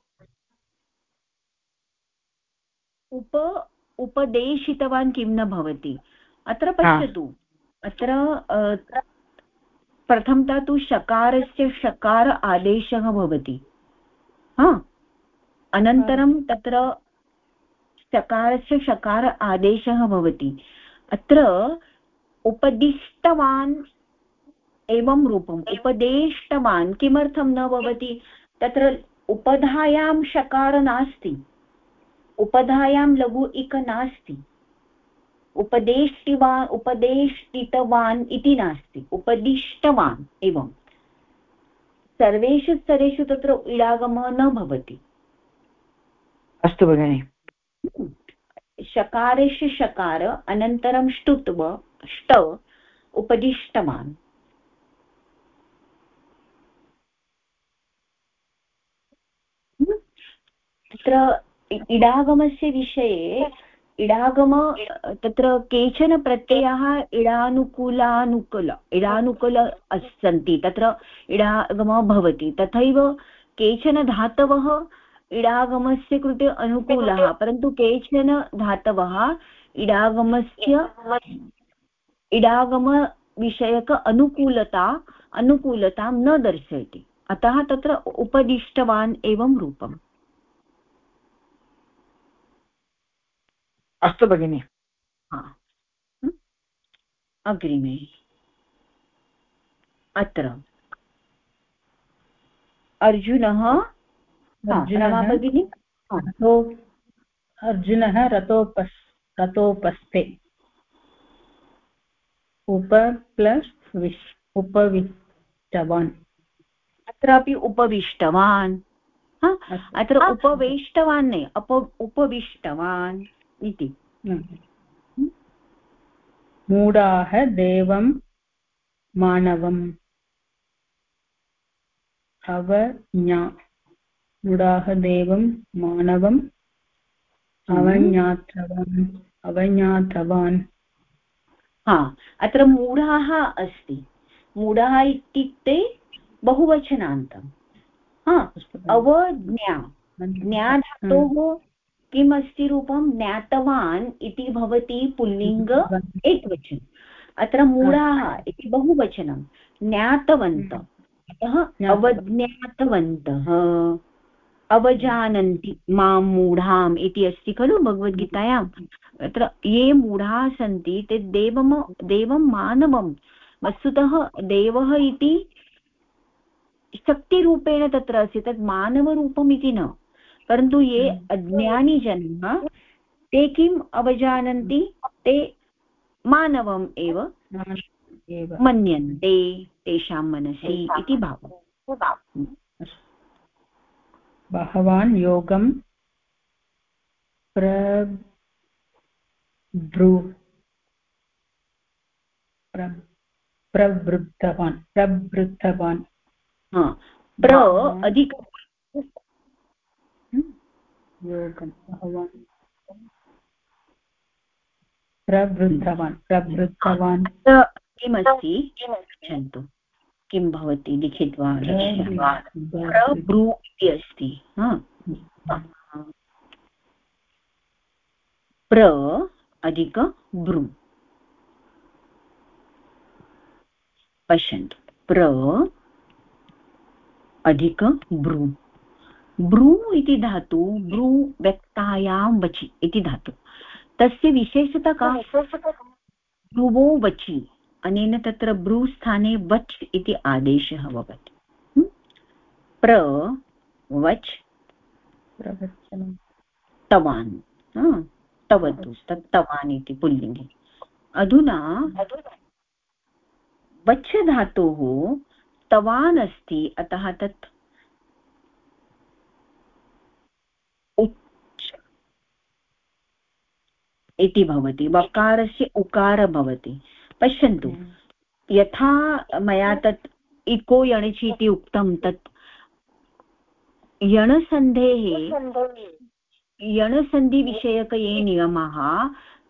उप उपदेशितवान् किं न भवति? अत्र पश्यतु अत्र प्रथमतः तु शकारस्य शकार आदेशः भवति। हा? अनन्तरं तत्र शकारस्य शकार आदेशः भवति। अत्र उपदिष्टवान् एवं रूपम् उपदेष्टवान् किमर्थं न भवति? तत्र उपधायां शकार नास्ति। उपधायां लघु इक नास्ति। उपदेष्टिवान् उपदेष्टितवान् इति नास्ति। उपदिष्टवान् एवं। सर्वेषु स्तरेषु तत्र इडागमः न भवति। अस्तु भगिनि। शकारस्य शकार अनन्तरं ष्टुत्व ष्ट उपदिष्टवान् तत्र इडागमस्य विषये इडागम तत्र केचन प्रत्ययाः इडानुकूलानुकूल इडानुकूल सन्ति तत्र इडागमः भवति तथैव केचन धातवः इडागमस्य कृते अनुकूलः परन्तु केचन धातवः इडागमस्य इडागमविषयक अनुकूलता अनुकूलतां न दर्शयति अतः तत्र उपदिष्टवान् एवं रूपम्। अस्तु भगिनि? अग्रिमे। अत्र। अर्जुनः। हा, अर्जुनः रमा अर्जुनः रथोपस् रथोपस्थे उप प्लस् विश् उपविष्टवान्। अत्रापि उपविष्टवान्। अत्र उपवेष्टवान् न। अप उपविष्टवान्। इति। हम्म। मूढाः देवं मानवम्। अवज्ञा मूढाः देवं मानवम्। अवज्ञातवान् अवज्ञातवान्। हा अत्र मूढाः अस्ति। मूढः इत्युक्ते बहुवचनान्तम् हा अवज्ञा। किम् अस्ति रूपं ज्ञातवान् इति भवति पुल्लिङ्ग एकवचन। अत्र मूढाः इति बहुवचनं। ज्ञातवन्त। अतः अवज्ञातवन्तः। अवजानन्ति माँ मूढाम् इति अस्ति खलु भगवद्गीतायाम् अत्र ये मूढाः सन्ति ते देवम देवं मानवं। वस्तुतः देवः इति शक्तिरूपेण तत्र अस्ति तत् मानवरूपम् इति न। परन्तु ये अज्ञानी जनाः ते किम् अवजानन्ति? ते मानवम् एव मन्यन्ते तेषां मनसि इति भावः। भगवान् योगं प्रब्रू प्रवृद्धवान् प्रवृद्धवान् प्र अधिक योगं प्रवृद्धवान्। प्रवृद्धवान् किमस्ति? पृच्छन्तु। किं भवति? लिखित्वा प्रब्रू इति अस्ति प्र अधिक ब्रू पश्यन्तु। प्र अधिक ब्रू ब्रू इति धातु ब्रू व्यक्तायां वचि इति धातु। तस्य विशेषता का? ब्रुवो वचि। अनेन तत्र ब्रू स्थाने वच् इति आदेशः भवति प्र वच् तवान्। तवतु तत् तवान् इति पुल्लिङ्गे। अधुना। वच् धातोः तवान् अस्ति अतः तत् उच् इति भवति वकारस्य उकार भवति। पश्यन्तु यथा मया तत् इको यणचि इति उक्तं तत् यणसन्धेः यणसन्धिविषयक ये नियमाः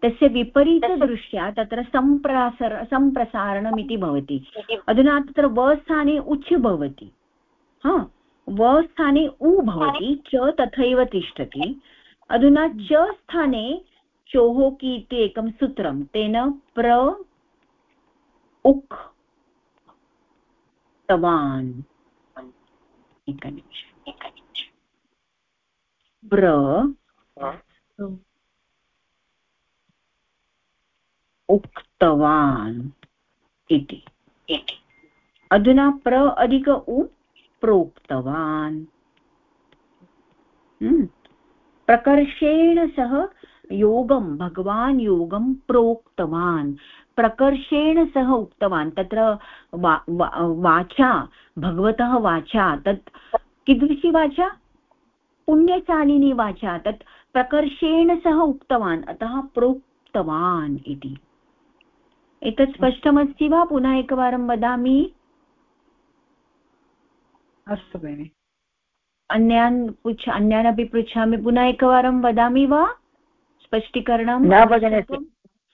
तस्य विपरीतदृष्ट्या तत्र सम्प्रासर सम्प्रसारणम् इति भवति। अधुना तत्र व स्थाने उच् भवति। हा व स्थाने उ भवति च तथैव तिष्ठति। अधुना च स्थाने चोहोकि इति एकं सूत्रं तेन प्र उक् तवान्। एकनिमिष उक्तवान् इति अधुना प्र अधिक उ प्रोक्तवान्। हम्म। प्रकर्षेण सह योगं भगवान् योगं प्रोक्तवान्। प्रकर्षेण सह उक्तवान्। तत्र वा, वा, वाचा भगवतः वाचा तत् कीदृशी वाचा? पुण्यशालिनी वाचा तत् प्रकर्षेण सह उक्तवान् अतः प्रोक्तवान् इति। एतत् स्पष्टमस्ति वा? पुनः एकवारं वदामि। अस्तु भगिनि। अन्यान् पृच्छ अन्यानपि पृच्छामि। पुनः एकवारं वदामि वा? स्पष्टीकरणं न भगिनि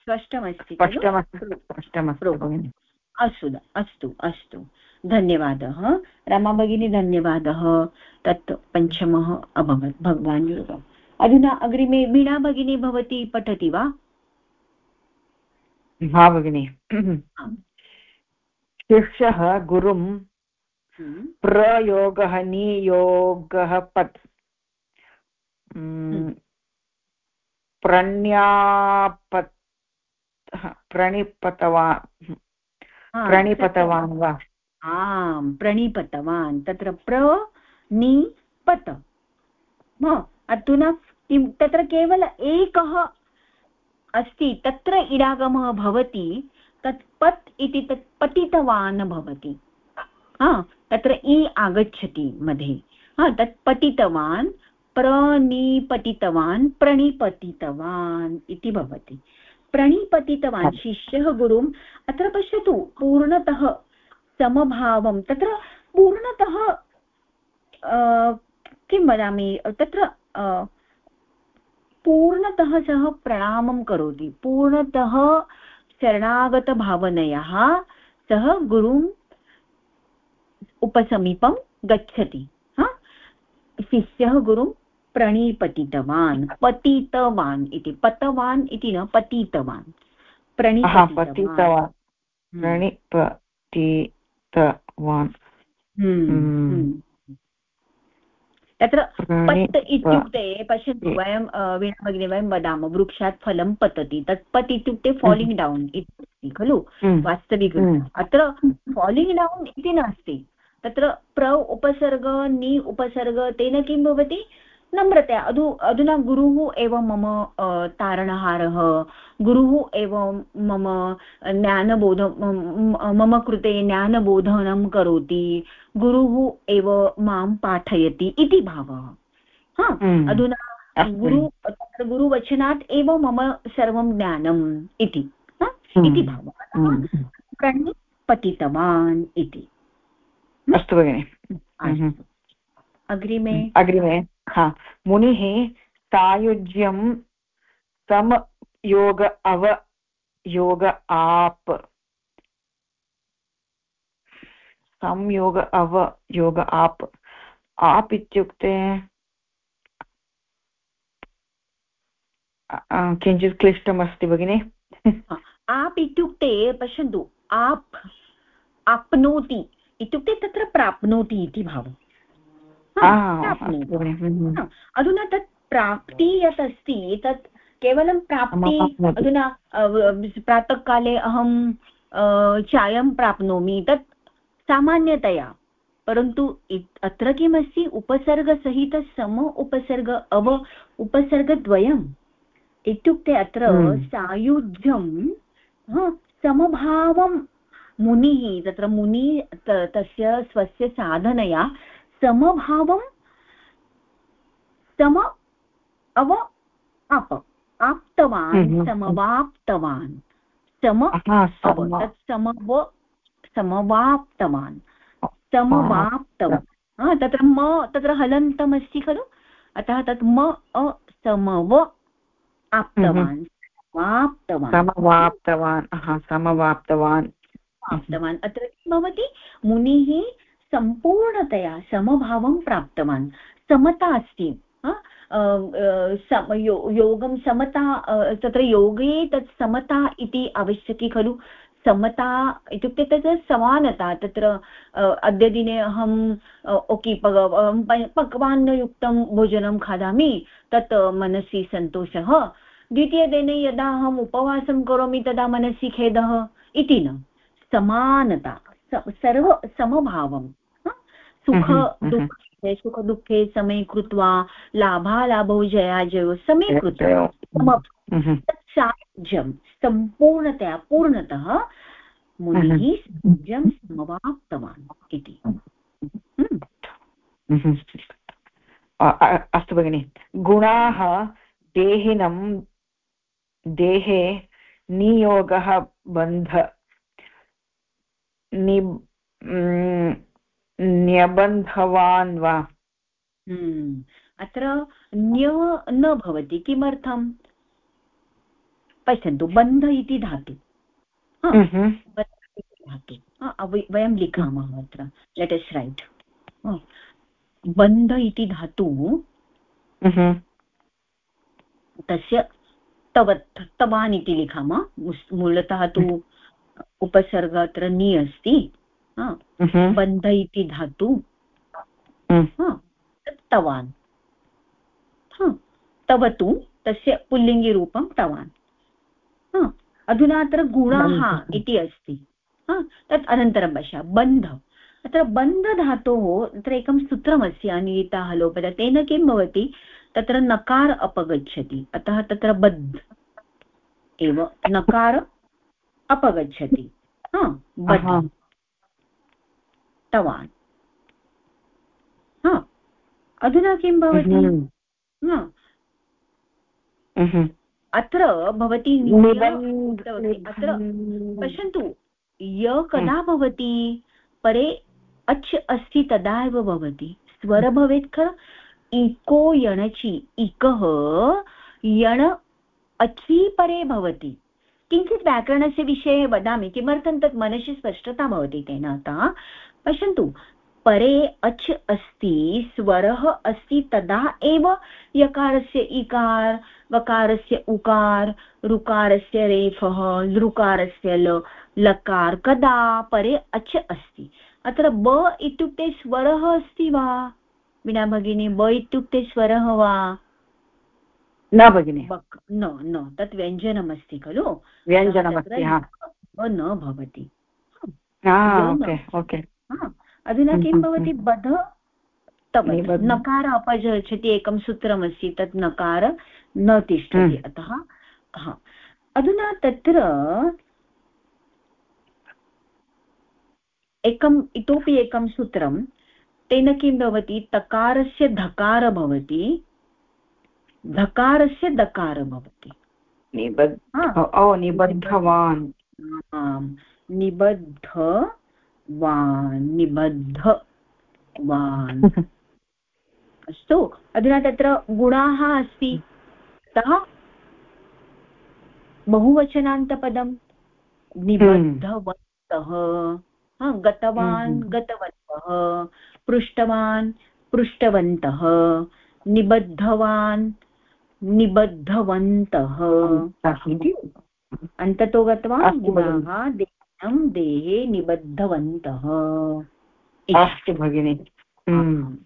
स्पष्टमस्ति स्पष्टमस्ति अस्तु अस्तु अस्तु। धन्यवादः। रमा भगिनी धन्यवादः। तत् पञ्चमः अभवत्। भगवान् योगम् अधुना अग्रिमे वीणा भगिनी भवती पठति वा? हा भगिनि। शिष्यः गुरुं हम्म। प्रयोगः नियोगः पत्। हम्म। प्रण्यापत् प्रणिपतवान् प्रणिपतवान् वा? आम् प्रणिपतवान्। तत्र प्रणिपत अधुना किं तत्र केवल एकः अस्ति तत्र इडागमः भवति तत् पत् इति तत् पतितवान् भवति। हा तत्र इ आगच्छति मध्ये। हा तत् पतितवान् प्रणिपतितवान् प्रणिपतितवान् इति भवति। प्रणिपतितवान् शिष्यः गुरुम् अत्र पश्यतु पूर्णतः समभावं तत्र पूर्णतः किं वदामि तत्र पूर्णतः सः प्रणामं करोति। पूर्णतः शरणागतभावनया सः गुरुम् उपसमीपं गच्छति। शिष्यः गुरुं प्रणिपतितवान् पतितवान् इति। पतवान् इति न पतितवान्। प्रणिपतितवान्। हम्म। प्रणिपतितवान्। हम्म। हम्म। तत्र पत् इत्युक्ते पश्यन्तु वयं वीणा भगिनी वयं वदामः वृक्षात् फलं पतति। तत् पत् इत्युक्ते फालिङ्ग् डौन् इति खलु? वास्तविक। अत्र फालिङ्ग् डौन् इति नास्ति। तत्र प्र उपसर्ग नि उपसर्ग तेन किं भवति? नम्रतया अधु अधुना गुरुः एव मम तारणहारः गुरुः एव मम ज्ञानबोध मम कृते ज्ञानबोधनं करोति गुरुः एव माँ पाठयति इति भावः। हा हम्म। अधुना गुरु तत्र गुरुवचनात् एव मम सर्वं ज्ञानम् इति इति हम्म। भावः। हम्म। प्रणिपतितवान् इति। अस्तु भगिनि। अग्रिमे। अग्रिमे। हा मुनिः सायुज्यं समयोग अव योग आप। संयोग अव योग आप। आप इत्युक्ते किञ्चित् क्लिष्टमस्ति भगिनि। आप् इत्युक्ते, पश्यन्तु, आप्, आप्नोति। इत्युक्ते तत्र प्राप्नोति इति भावः। अधुना तत् प्राप्ति यत् अस्ति तत् केवलं प्राप्ति अधुना प्रातःकाले अहं चायं प्राप्नोमि तत् सामान्यतया परन्तु अत्र किमस्ति उपसर्गसहित सम उपसर्ग अव उपसर्गद्वयम् इत्युक्ते अत्र हम्म। सायुज्यं समभावं मुनिः तत्र मुनि तस्य स्वस्य साधनया समभावं सम अव अप। आप्तवान् हम्म, हम्म। समवाप्तवान्। सम तत् समव समवाप्तवान्। समवाप्तवान् तत्र म तत्र हलन्तमस्ति खलु? अतः तत् म अ समव आप्तवान्। समाप्तवान् समवाप्तवान्। समवाप्तवान्। अत्र किं भवति? मुनिः सम्पूर्णतया समभावं प्राप्तवान्। समता अस्ति। योगं समता तत्र योगे तत् समता इति आवश्यकी खलु। समता इत्युक्ते तत् समानता, तत्र अद्यदिने अहं ओके पक्वान्नयुक्तं भोजनं खादामि, तत् मनसि सन्तोषः। द्वितीयदिने यदा अहम् उपवासं करोमि, तदा मनसि खेदः इति न। समानता सर्व समभावं। सुख दुःखे सुखदुःखे समे कृत्वा लाभालाभौ जया जयो समे कृत्वा सायुज्यं सम्पूर्णतया पूर्णतः मुनिः सायुज्यं समवाप्तवान् इति। अस्तु भगिनि गुणाः देहिनं देहे नियोगः बन्ध नि न्यबन्धवान् वा? हम्म, अत्र न्य न भवति किमर्थं पश्यन्तु बन्ध इति धातु। धातु। वयं लिखामः अत्र लेट् रैट् बन्ध इति धातु तस्य तव तवान् इति लिखामः। मूलतः तु उपसर्ग अत्र नि अस्ति। बन्ध इति धातु. हम्म। तवान् तव तु तस्य पुल्लिङ्गिरूपं तवान्. अधुना अत्र गुणाः इति अस्ति. तत् अनन्तरं पश्य बन्ध. अत्र बन्धधातोः तत्र एकं सूत्रमस्ति अनियिताः लोपद. तेन किं भवति? तत्र नकार अपगच्छति. अतः तत्र बद् एव. नकार अपगच्छति. बद्ध. दत्तवान्। अधुना किं भवति? हम्म। हम्म। अत्र भवती अत्र पश्यन्तु य कदा हम्म। भवति? परे अच् अस्ति तदा एव भवति। स्वर भवेत् खलु इको यणचि इकः यण अचि परे भवति। किञ्चित् व्याकरणस्य विषये वदामि। किमर्थं तत् मनसि स्पष्टता भवति तेन? अतः पश्यन्तु परे अच् अस्ति स्वरः अस्ति तदा एव यकारस्य इकार वकारस्य उकार ऋकारस्य रेफः लृकारस्य ल लकार कदा परे अच् अस्ति। अत्र ब इत्युक्ते स्वरः अस्ति वा? विना भगिनी ब इत्युक्ते स्वरः वा? न भगिनि। न न तत् व्यञ्जनमस्ति खलु। व्यञ्जनमस्ति न भवति। Okay okay. अधुना किं हम्म, भवति? हम्म। बध तव नकार अपजच्छति एकं सूत्रमस्ति तत् नकार न तिष्ठति हम्म। अतः हा. अधुना तत्र एकम् इतोपि एकं सूत्रं तेन किं भवति? तकारस्य धकार भवति धकारस्य दकार भवति। निबद्ध निबद्धवान्। निबद्ध वान् निबद्ध वान्। अस्तु अधुना तत्र गुणाः अस्ति। अतः बहुवचनान्तपदं निबद्धवन्तः। हा, गतवान् हम्म। गतवन्तः पृष्टवान् पृष्टवन्तः निबद्धवान् निबद्धवन्तः। इति। अन्ततो गत्वा अस्तु भगिनि। गुणाः देहं देहे निबद्धवन्तः। अस्तु भगिनि। हम्म।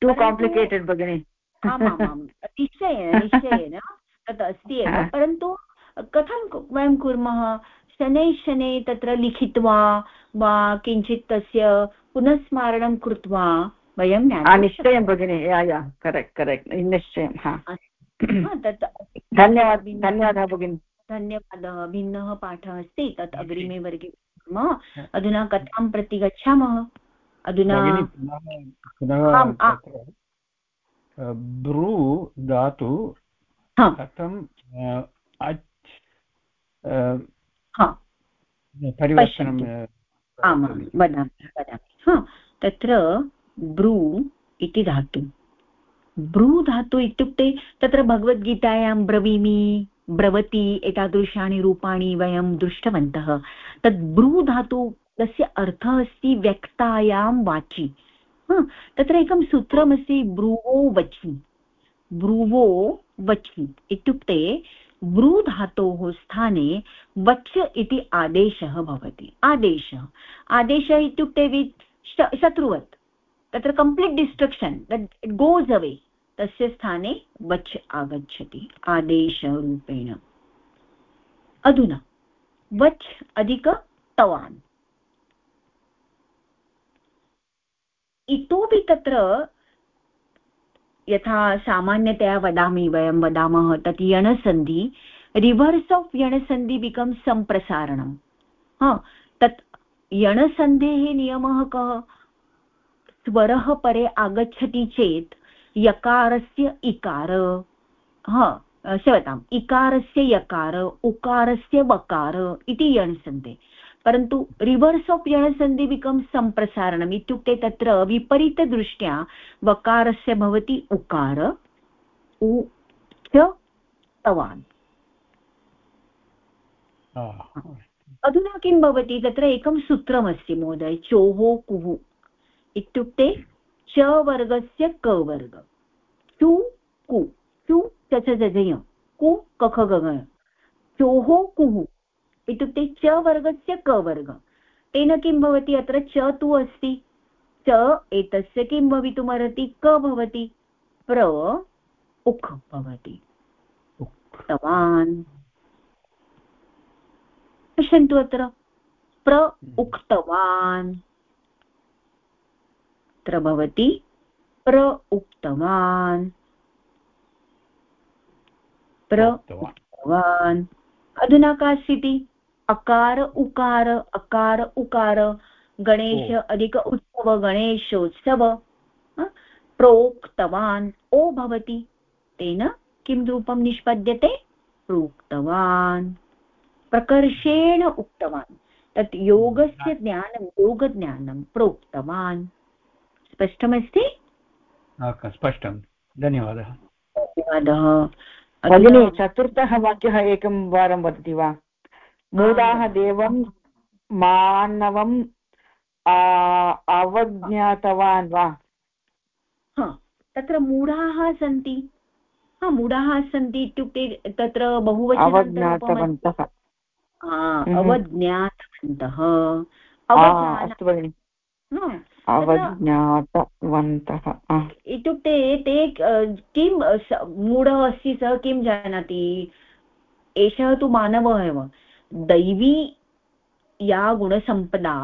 टु काम्प्लिकेटेड् भगिनि। आमामां निश्चयेन निश्चयेन। तत् अस्ति एव। परन्तु कथं वयं कुर्मः? शनैः शनैः तत्र लिखित्वा वा किञ्चित् तस्य पुनस्मारणं कृत्वा वयं निश्चयं भगिनि। Yeah yeah. Correct correct. निश्चयं हा। तत् धन्यवादः धन्यवादः भगिनि। धन्यवादः भिन्नः पाठः अस्ति तत् अग्रिमे। वर्गे कुर्मः अधुना कथां प्रति गच्छामः? अधुना ब्रू धातु हा। कथं अच् परिवर्तनं आमां वदामि वदामि। तत्र ब्रू इति धातु ब्रू धातु इत्युक्ते तत्र भगवद्गीतायां ब्रवीमि, ब्रवति एतादृशानि रूपाणि वयं दृष्टवन्तः। तद् ब्रू धातु तस्य अर्थः अस्ति व्यक्तायां वाचि। तत्र एकं सूत्रमस्ति ब्रुवो वचि। ब्रुवो वचि इत्युक्ते ब्रू धातोः स्थाने वच् इति आदेशः भवति। आदेशः। आदेशः इत्युक्ते वित् शत्रुवत्। तत्र complete destruction that goes away तस्य स्थाने वच् आगच्छति, आदेशरूपेण। अधुना, वच् अधिक तवान्। इतोपि तत्र यथा सामान्यतया वदामि, वयं वदामः, तत् यणसन्धि रिवर्स् आफ् यणसन्धि बिकम् सम्प्रसारणं हा, तत् यणसन्धेः नियमः कः? स्वरः परे आगच्छति चेत् यकारस्य इकार। हा क्षम्यताम् इकारस्य यकार उकारस्य वकार इति यणसन्धे परन्तु रिवर्स् आफ् यणसन्धि बिकम् सम्प्रसारणम् इत्युक्ते तत्र विपरीतदृष्ट्या वकारस्य भवति उकार उ च तवान्। अधुना किं भवति? तत्र एकं सूत्रमस्ति महोदय चोः कुः इत्युक्ते च वर्गस्य क वर्ग. चु कु. चु च जजय कु कख गग चोः कुः. इत्युक्ते च वर्गस्य क वर्ग. तेन किं भवति अत्र? च तु अस्ति. च एतस्य किं भवितुमर्हति? क भवति. प्र उक् भवति. उक्तवान्. पश्यन्तु अत्र. प्र उक्तवान्. अत्र भवति प्र उक्तवान्। प्र उक्तवान्। अधुना का स्थितिः? अकार उकार अकार उकार। गणेश अधिक उत्सव गणेशोत्सव? प्रोक्तवान्। ओ भवति। तेन किं रूपं निष्पद्यते? प्रोक्तवान्। प्रकर्षेण उक्तवान्। तत् योगस्य ज्ञानं योगज्ञानं प्रोक्तवान्। स्पष्टमस्ति? स्पष्टं। धन्यवादः। धन्यवादः। भगिनी चतुर्थः वाक्यः एकं वारं वदति वा? मूढाः देवं मानवम् अवज्ञातवान् वा? तत्र मूढाः सन्ति। हा मूढाः सन्ति इत्युक्ते तत्र बहुवचन अवज्ञातवन्तः। हम्म। अवज्ञातवन्तः। अस्तु भगिनि। अवज्ञातवन्तः इत्युक्ते ते किं मूढः अस्ति सः किं जानाति एषः तु मानवः एव दैवी या गुणसम्पदा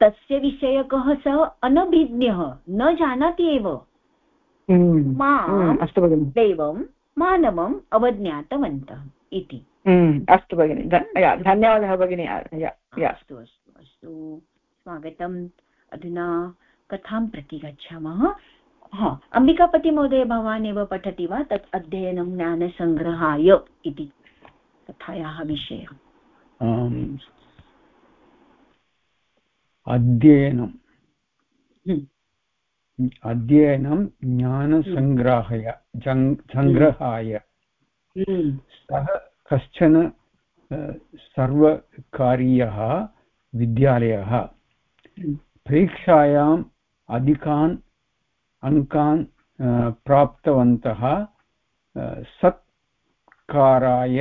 तस्य विषयकः सः अनभिज्ञः न जानाति एव माँ अस्तु भगिनि देवं मानवम् अवज्ञातवन्तः इति अस्तु भगिनि धन्यवादः भगिनि अस्तु अस्तु अस्तु स्वागतम् अधुना कथां प्रति गच्छामः हा अम्बिकापतिमहोदय भवान् एव पठति वा तत् अध्ययनं ज्ञानसङ्ग्रहाय इति कथायाः विषयः अध्ययनं हम्म। अध्ययनं ज्ञानसङ्ग्राहय सङ्ग्रहाय हम्म। सः कश्चन सर्वकारीयः विद्यालयः हम्म। परीक्षायाम् अधिकान् अङ्कान् प्राप्तवन्तः सत्काराय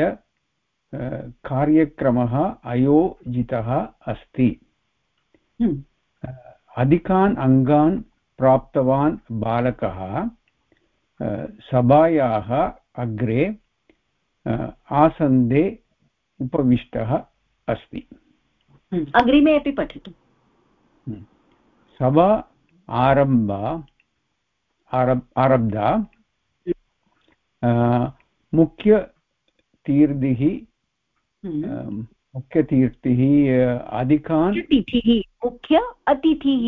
कार्यक्रमः आयोजितः अस्ति हम्म। अधिकान् अङ्गान् प्राप्तवान् बालकः सभायाः अग्रे आसन्दे उपविष्टः अस्ति हम्म। अग्रिमे अपि पठतु हम्म। सभा आरंभ आरब् आरब्धा मुख्यतीर्धिः मुख्यतीर्थिः अधिकान् तिथिः मुख्य अतिथिः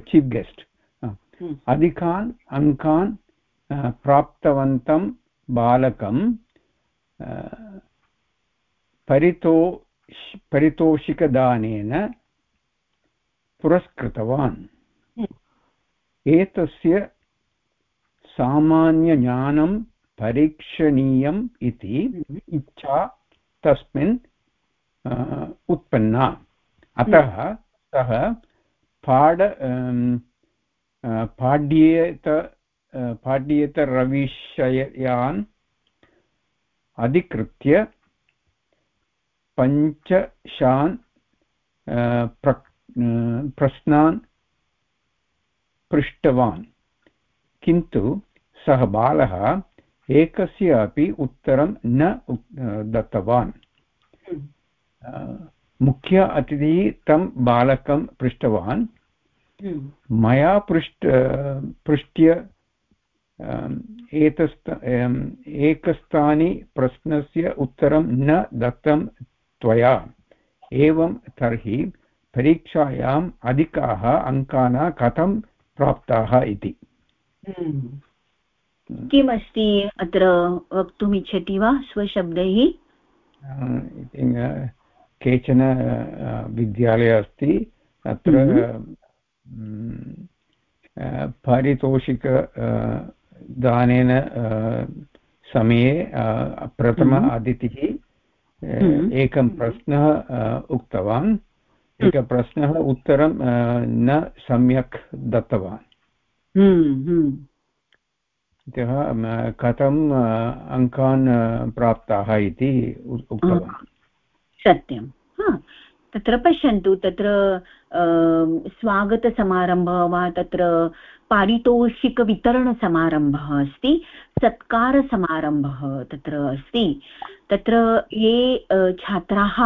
चीफ् गेस्ट्। अधिकान् अङ्कान् प्राप्तवन्तं बालकं परितोष परितोषिकदानेन पुरस्कृतवान्। एतस्य सामान्यज्ञानं परीक्षणीयम् इति हम्म। इच्छा तस्मिन् उत्पन्ना। अतः सः पाड पाड्येत पाड्येतरविषयान् अधिकृत्य पञ्चशान् प्र प्रश्नान् पृष्टवान् किन्तु सः बालः एकस्य अपि उत्तरं न दत्तवान्। मुख्य अतिथिः तं बालकं पृष्टवान्। मया पृष्ट पृष्ट्य एतस्त एकस्थानि प्रश्नस्य उत्तरं न दत्तं त्वया एवं तर्हि परीक्षायाम् अधिकाः अङ्काः कथं प्राप्ताः इति हम्म। किमस्ति अत्र वक्तुम् इच्छति वा स्वशब्दैः केचन विद्यालयः अस्ति अत्र हम्म। पारितोषिक दानेन समये प्रथम हम्म। अतिथिः हम्म। एकं प्रश्नः उक्तवान्। एकः प्रश्नः उत्तरं न सम्यक् दत्तवान्। इत्यः कथम् अङ्कान् प्राप्ताः इति उक्तवान्। सत्यं। तत्र पश्यन्तु तत्र स्वागतसमारम्भः वा तत्र पारितोषिकवितरणसमारम्भः अस्ति सत्कारसमारम्भः तत्र अस्ति। तत्र ये छात्राः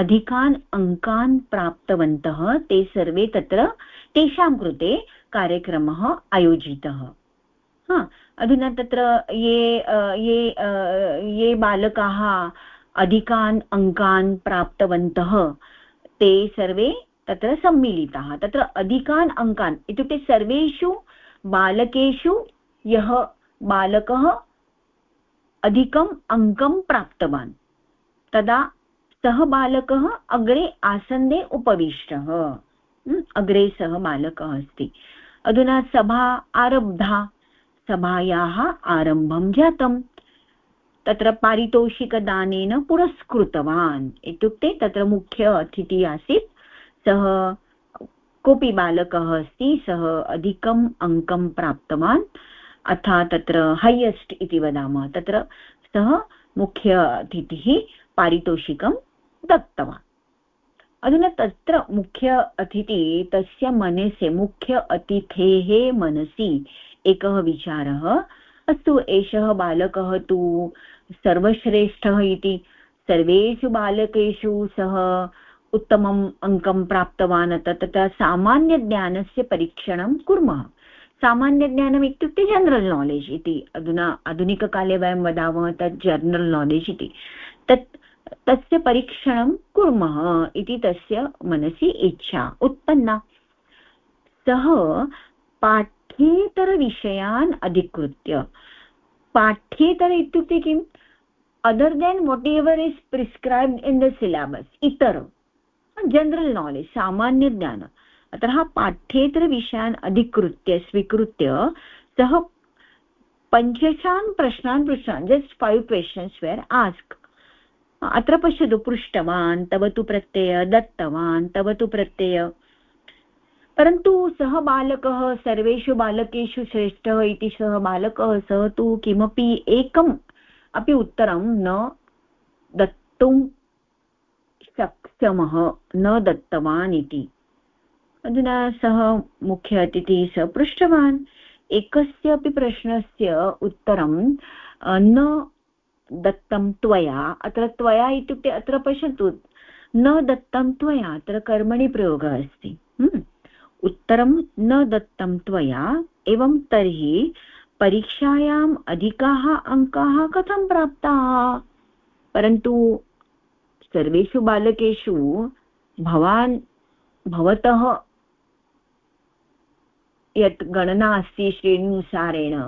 अधिकान् अङ्कान् प्राप्तवन्तः, ते सर्वे तत्र तेषां कृते कार्यक्रमः आयोजितः। हा, अधुना तत्र ये ये ये बालकाः अधिकान् अङ्कान् प्राप्तवन्तः, ते सर्वे तत्र सम्मिलिताः। तत्र अधिकान् अङ्कान् इत्युक्ते सर्वेषु बालकेषु यः बालकः अधिकम् अङ्कं प्राप्तवान्। तदा सः बालकः अग्रे आसन्दे उपविष्टः। अग्रे सः बालकः अस्ति। अधुना सभा आरब्धा। सभायाः आरम्भं जातम्। तत्र पारितोषिकदानेन पुरस्कृतवान्। इत्युक्ते तत्र मुख्य अतिथिः आसीत्। सः कोऽपि बालकः अस्ति, सः अधिकम् अङ्कं प्राप्तवान्। अथ तत्र हैयेस्ट् इति वदामः। तत्र सः मुख्य अतिथिः पारितोषिकं दत्तवान्। अधुना तत्र मुख्य अतिथि तस्य मनसि मुख्य अतिथेः मनसि एकः विचारः अस्तु, एषः बालकः तु सर्वश्रेष्ठः इति। सर्वेषु बालकेषु सः उत्तमम् अङ्कं प्राप्तवान्। तथा सामान्यज्ञानस्य परीक्षणं कुर्मः। सामान्यज्ञानम् इत्युक्ते जनरल् नालेज् इति, अधुना आधुनिककाले वयं वदामः तत् जर्नल् नालेज् इति। तत्, तस्य परीक्षणं कुर्मः इति तस्य मनसि इच्छा, उत्पन्ना। सः पाठ्येतरविषयान् अधिकृत्य, पाठ्येतर इत्युक्ते किम्? Other than whatever is prescribed in the syllabus इतर जनरल् नालेज् सामान्यज्ञान अतः पाठ्येतरविषयान् अधिकृत्य, स्वीकृत्य सः पञ्चशान् प्रश्नान् पृष्टान् just five questions were asked अत्र पश्यतु, पृष्टवान्, तव तु प्रत्यय, दत्तवान्, तव तु प्रत्यय। परन्तु सः बालकः, सर्वेषु बालकेषु श्रेष्ठः इति सः बालकः, सः तु किमपि एकम् अपि उत्तरं न दत्तुं शक्ष्यमः, न दत्तवान् इति। अधुना सः मुख्य अतिथिः सः पृष्टवान् एकस्य अपि प्रश्नस्य उत्तरं न दत्तं त्वया अत्र त्वया इत्युक्ते अत्र पश्यतु न दत्तं त्वया अत्र कर्मणि प्रयोगः अस्ति। उत्तरं न दत्तं त्वया एवं तर्हि परीक्षायाम् अधिकाः अङ्काः कथं प्राप्ताः? परन्तु सर्वेषु बालकेषु भवान् भवतः यत् गणना अस्ति श्रेण्युसारेण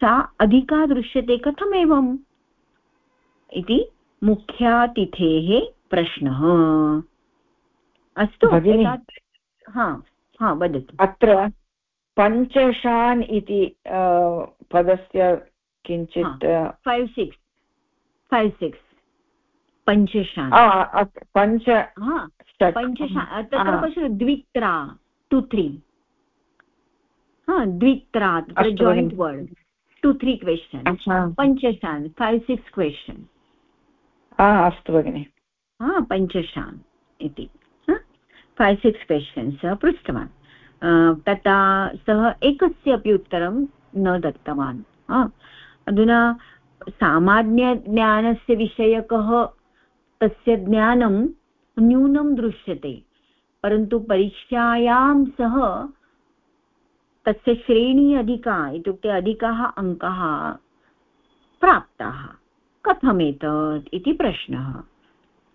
सा अधिका दृश्यते कथमेवम्? इति मुख्यातिथेः प्रश्नः। अस्तु हा हा वदतु। अत्र पञ्चशान् इति पदस्य किञ्चित् फैव् सिक्स् फैव् सिक्स् पञ्चशान् पञ्च पञ्चशान् तत्र पश्यतु द्वित्रा टु त्री हा द्वित्रा तत्र joint word two three question पञ्चशान् five six question अस्तु भगिनि हा पञ्चशान् इति फैव् सिक्स् क्वेश्चन्स् सः पृष्टवान् तथा सः एकस्य अपि उत्तरं न दत्तवान् अधुना सामान्यज्ञानस्य विषयकः तस्य ज्ञानं न्यूनं दृश्यते परन्तु परीक्षायां सः तस्य श्रेणी अधिका इत्युक्ते अधिकाः अङ्काः प्राप्ताः। कथमेतत् इति प्रश्नः।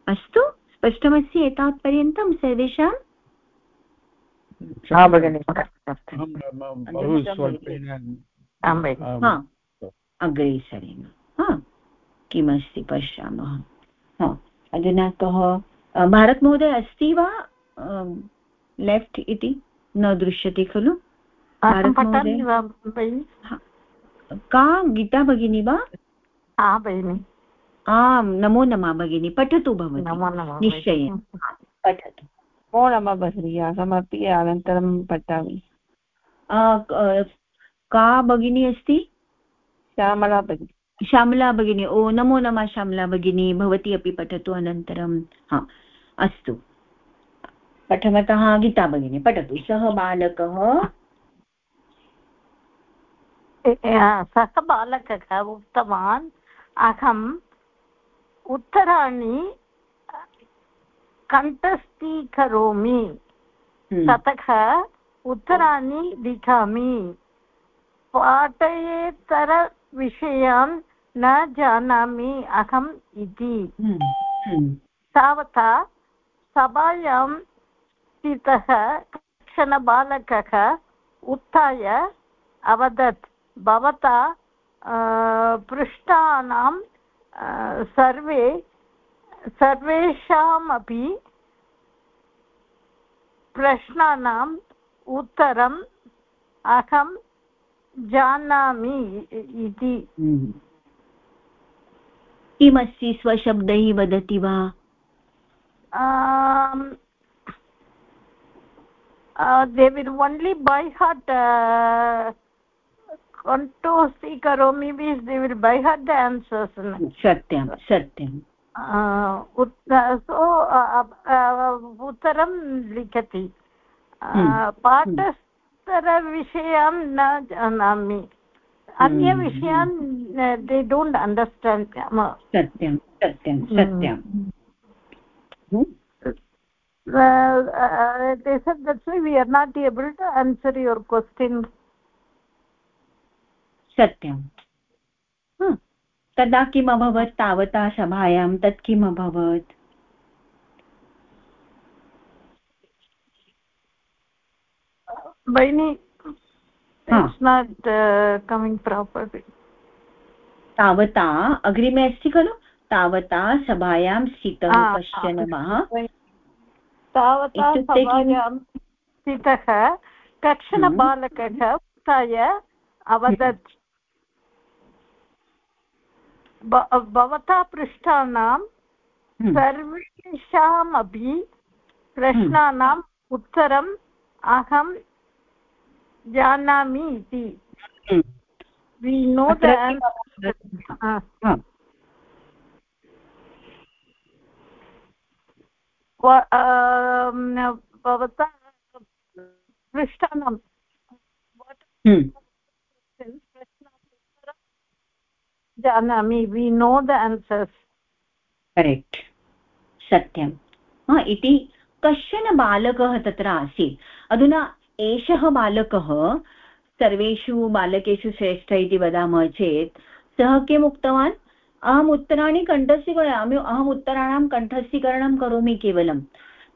अस्तु स्पष्टमस्ति एतावत्पर्यन्तं सर्वेषाम् अग्रे सरेम। हा किमस्ति पश्यामः। अधुना कः भारतमहोदय अस्ति वा लेफ्ट् इति? न दृश्यते खलु? का? गीता भगिनी वा भगिनि आं नमो नमः भगिनी पठतु भवती। निश्चयेन। पठतु। नमो नमः भगिनी अहमपि अनन्तरं पठामि। का भगिनी अस्ति? श्यामला भगिनी। श्यामला भगिनी। ओ नमो नमः श्यामला भगिनी भवती अपि पठतु अनन्तरं। हा अस्तु। प्रथमतः गीता भगिनी पठतु। सः बालकः सः बालकः उक्तवान् अहम् उत्तराणि कण्ठस्थीकरोमि हम्म। ततः उत्तराणि लिखामि पाठयेतरविषयान् न जानामि अहम् इति हम्म। हम्म। तावता सभायां स्थितः कश्चन बालकः उत्थाय अवदत् भवता पृष्ठानां सर्वे सर्वेषामपि प्रश्नानाम् उत्तरं अहं जानामि इति। किमस्ति स्वशब्दैः वदति वा um, uh, they will only by heart uh, उत्तर लिखती। हम्म, हम्म। पाठस्तर दि न जानामि। अन्यविषयान् हम्म, दे डोण्ट् अण्डर्स्टाण्ड् सत्यं सत्यं सत्यं Uh, uh, they said that's why we are not able to. सत्यं। ह, तदा किम् अभवत् तावता सभायां तत् किम् अभवत् not uh. तावता अग्रिमे अस्ति खलु? तावता सभायां स्थितः आ, कश्चन स्थितः कश्चन हम्म. बालकः उत्थाय अवदत्। भवता पृष्टानां हम्म, सर्वेषामपि प्रश्नानाम् उत्तरम् अहं जानामि इति। हम्म. वि नो अत्र किम् भवता पृष्टानां हम्म, जानामि we know the answers correct सत्यं हा, इति कश्चन बालकः तत्र आसीत्। अधुना एषः बालकः सर्वेषु बालकेषु श्रेष्ठ इति वदामः चेत् सः किम् उक्तवान्? अहम् उत्तराणि कण्ठस्थीकरोमि अहम् उत्तराणां कण्ठस्थीकरणं करोमि केवलं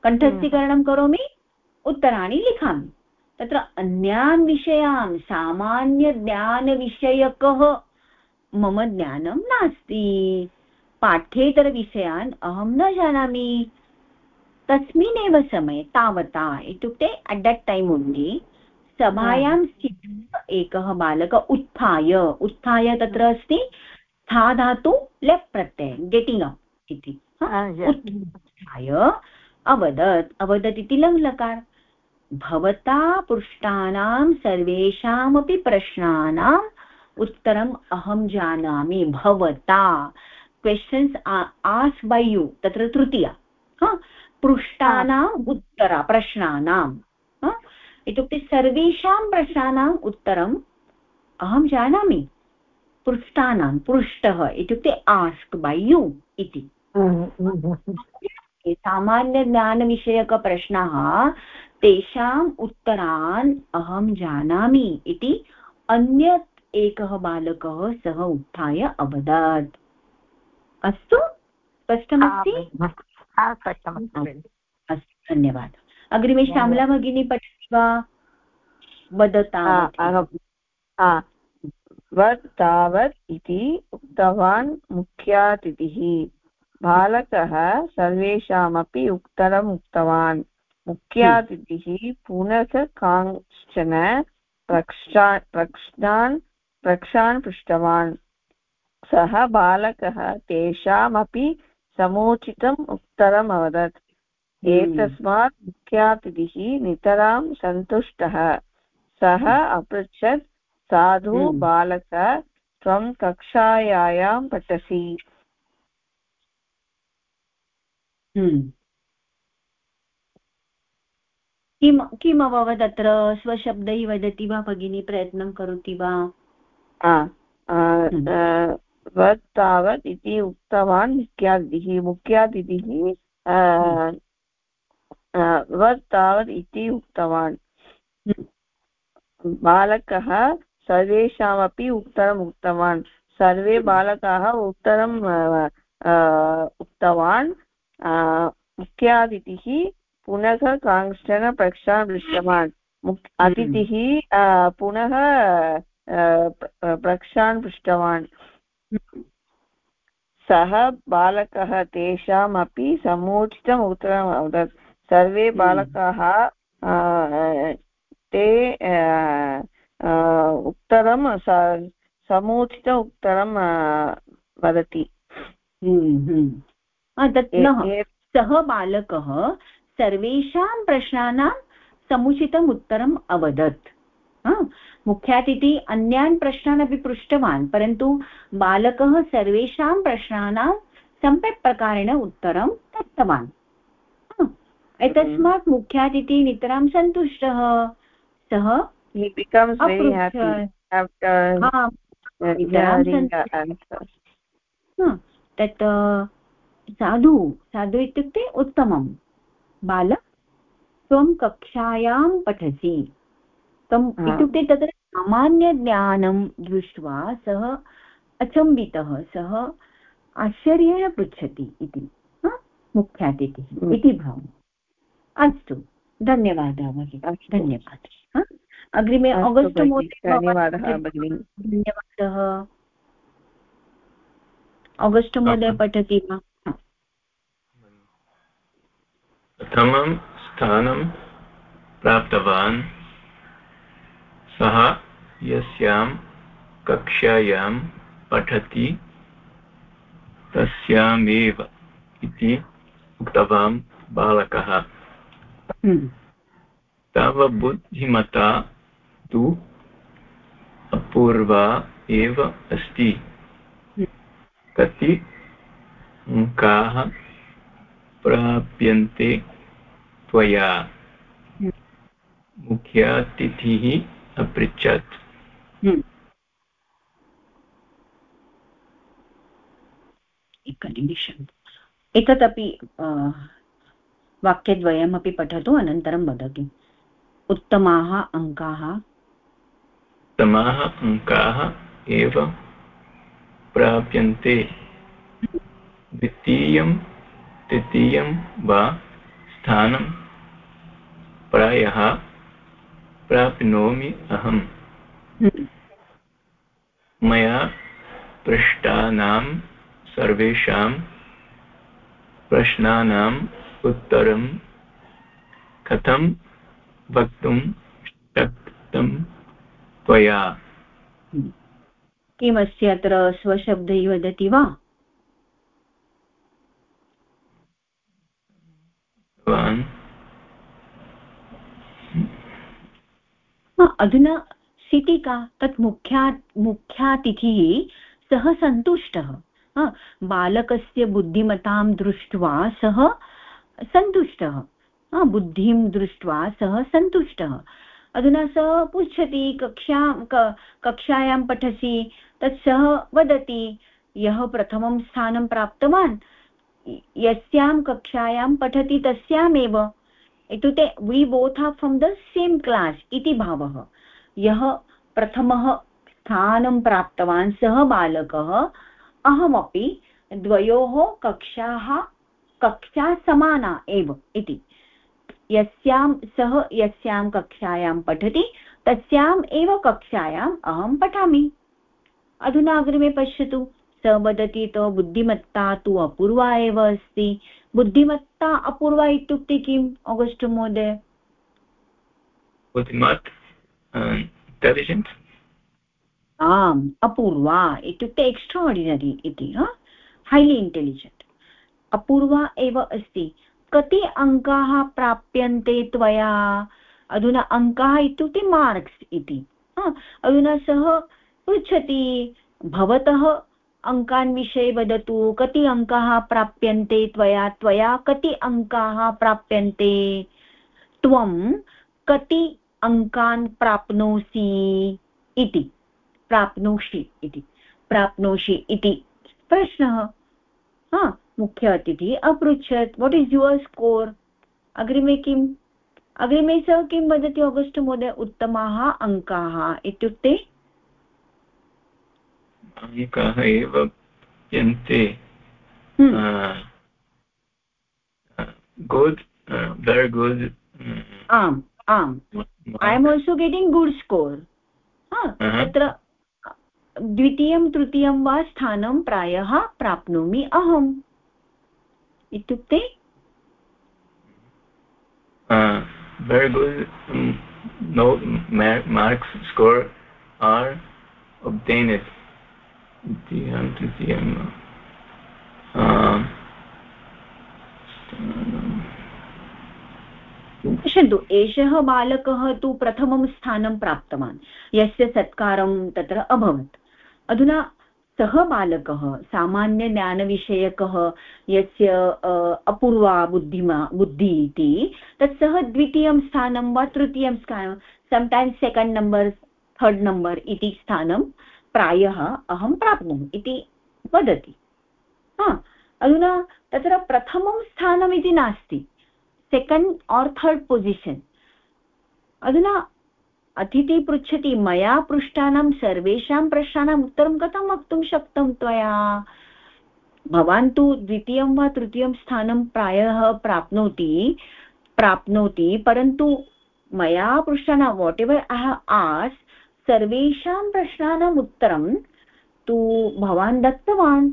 कण्ठस्थीकरणं करोमि उत्तराणि लिखामि। तत्र अन्यान् विषयान् सामान्यज्ञानविषयकः मम ज्ञानं नास्ति। पाठ्येतरविषयान् अहं न जानामि। तस्मिन्नेव समये तावता इत्युक्ते अट् दट् टैम् ओन्लि सभायां स्थितः एकः बालक उत्थाय। उत्थाय तत्र अस्ति स्था धातु लेप् प्रत्यय गेटिङ्ग् अप् इति। उत्थाय अवदत् अवदत् इति लङ्लकार। भवता पृष्टानां सर्वेषामपि प्रश्नानाम् उत्तरम् अहं जानामि। भवता। क्वेश्चन्स् आस् बै यु तत्र तृतीया। हा? पृष्टानाम् उत्तरा प्रश्नानां हा? इत्युक्ते सर्वेषां प्रश्नानाम् उत्तरम् अहं जानामि। पृष्टानां पृष्टः इत्युक्ते आस्क् बै यु इति। सामान्यज्ञानविषयकप्रश्नाः तेषाम् उत्तरान् अहं जानामि इति अन्यत् एकः बालकः सः उत्थाय अवदत्। अस्तु? स्पष्टमस्ति? अस्तु धन्यवादः। अग्रिमे श्यामला भगिनी पठति वा? वदता वत् तावत् इति उक्तवान् मुख्यातिथिः। बालकः सर्वेषामपि उत्तरम् उक्तवान्। मुख्यातिथिः पुनः कांश्चन प्रक्षा प्रश्नान् प्रक्षान् पृष्टवान्। सः बालकः तेषामपि समुचितम् उत्तरम् अवदत् एतस्मात् मुख्यातिथिः नितरां सन्तुष्टः। सः अपृच्छत् साधु हम्म। बालक त्वं कक्षायां पठसि। हम्म। किम् किम् अभवत् अत्र स्वशब्दैः वदति वा भगिनी? प्रयत्नं करोति वा? वत् तावत् इति उक्तवान् मुख्यातिथिः मुख्यातिथिः आ, वत् तावत् इति उक्तवान्। बालकः सर्वेषामपि उत्तरम् उक्तवान्। सर्वे बालकाः उत्तरं आ, आ, उक्तवान्। मुख्यातिथिः पुनः कांश्चन प्रश्नान् पृष्टवान् मुख् अतिथिः पुनः आ, प्र- प्रश्नान् पृष्टवान्। सः बालकः तेषामपि समुचितम् उत्तरम् अवदत्। सर्वे बालकाः आ, ते उत्तरं समुचित उत्तरं वदति। हम्म, हम्म. तत् सः बालकः सर्वेषां प्रश्नानां समुचितम् उत्तरम् अवदत्। मुख्यातिथि अन्यान् प्रश्नान् अपि पृष्टवान् परन्तु बालकः सर्वेषां प्रश्नानां सम्यक् प्रकारेण उत्तरं दत्तवान्। एतस्मात् मुख्यातिथि नितरां सन्तुष्टः। सः हा, uh, हा, तत् साधु साधु इत्युक्ते उत्तमं। बाल त्वं कक्षायां पठसि। त्वम् हा. इत्युक्ते तत्र सामान्यज्ञानं दृष्ट्वा सः अचम्बितः सः आश्चर्येण पृच्छति इति मुख्यातिथिः हम्म. इति भावः। अस्तु धन्यवादः भगिनि धन्यवादः अग्रिमे आगस्ट् महोदय धन्यवादः भगिनि। धन्यवादः। आगस्ट् महोदय पठति वा? प्रथमं स्थानं प्राप्तवान् सः यस्यां कक्षायां पठति तस्यामेव इति उक्तवान् बालकः। हम्म. तव बुद्धिमता तु अपूर्वा एव अस्ति। कति अङ्काः प्राप्यन्ते त्वया? मुख्यातिथिः अपृच्छत्। हम्म. एकनिमिषम् एतदपि वाक्यद्वयमपि पठतु अनन्तरं वदतु। उत्तमाः अङ्काः? उत्तमाः अङ्काः एव प्राप्यन्ते। द्वितीयं तृतीयं वा स्थानं प्रायः प्राप्नोमि अहम्. मया पृष्टानां सर्वेषां प्रश्नानाम् उत्तरं कथं वक्तुं शक्तं त्वया किमस्ति अत्र स्वशब्दैः वदति वा भवान् अधुना स्थितिः का तत् मुख्या मुख्यातिथिः सः सन्तुष्टः। हा, बालकस्य बुद्धिमतां दृष्ट्वा सः सन्तुष्टः। हा, बुद्धिं दृष्ट्वा सः सन्तुष्टः। अधुना सः पृच्छति कक्षा कक्षायां पठसि तत् सः वदति यः प्रथमं स्थानं प्राप्तवान् यस्यां कक्षायां पठति तस्यामेव। इत्युक्ते we both are from the same class इति भावः। यः प्रथमः स्थानं प्राप्तवान् सः बालकः, अहमपि द्वयोः कक्षाः, कक्षा समाना एव इति। यस्यां सः यस्यां कक्षायां पठति, तस्याम् एव कक्षायाम् अहं पठामि। अधुना अग्रिमे पश्यतु। स वदति तो बुद्धिमत्ता, तु अपूर्वा एव अस्ति। बुद्धिमत्ता अपूर्वा इत्युक्ते किम् आगस्ट् महोदय? बुद्धिमत् आम् अपूर्वा इत्युक्ते एक्स्ट्राडिनरि इति हैलि इण्टेलिजेण्ट् अपूर्वा एव अस्ति। कति अङ्काः प्राप्यन्ते त्वया? अधुना अङ्काः इत्युक्ते मार्क्स् इति अधुना सः पृच्छति भवतः अङ्कान् विषये वदतु, कति अङ्काः प्राप्यन्ते त्वया त्वया कति अङ्काः प्राप्यन्ते? त्वं कति अङ्कान् प्राप्नोषि इति प्राप्नोषि इति प्राप्नोषि इति। प्रश्नः, हा, मुख्य अतिथिः, अपृच्छत् वाट् इस् युवर् स्कोर् अग्रिमे किम्? अग्रिमे सः किं वदति आगस्ट् महोदय, उत्तमाः अङ्काः इत्युक्ते अङ्काः एव यन्ते गुड् वेरि गुड् आम् आम्। I am also getting good score. तत्र द्वितीयं तृतीयं वा स्थानं प्रायः प्राप्नोमि अहम्। इत्युक्ते? very good um, no marks score are obtained. द्वितीयं तृतीयं पश्यन्तु, एषः बालकः तु प्रथमं स्थानं प्राप्तवान्। यस्य सत्कारं तत्र अभवत्। अधुना सः बालकः, सामान्यज्ञानविषयकः, यस्य अपूर्वा बुद्धिमा, बुद्धि इति, तत् सः द्वितीयं स्थानं वा तृतीयं स्थानं sometimes second number third number इति स्थानं प्रायः अहं प्राप्नोमि इति वदति। हा, अधुना तत्र प्रथमं स्थानमिति नास्ति। सेकेण्ड् और् थर्ड् पोसिशन् अधुना अतिथि पृच्छति, मया पृष्टानां सर्वेषां प्रश्नानाम् उत्तरं कथं वक्तुं शक्तं त्वया? भवान् तु द्वितीयं वा तृतीयं स्थानं प्रायः प्राप्नोति प्राप्नोति, परन्तु मया पृष्टानां वाट् एवर् ऐ आस् सर्वेषां प्रश्नानाम् उत्तरं तु भवान् दत्तवान्.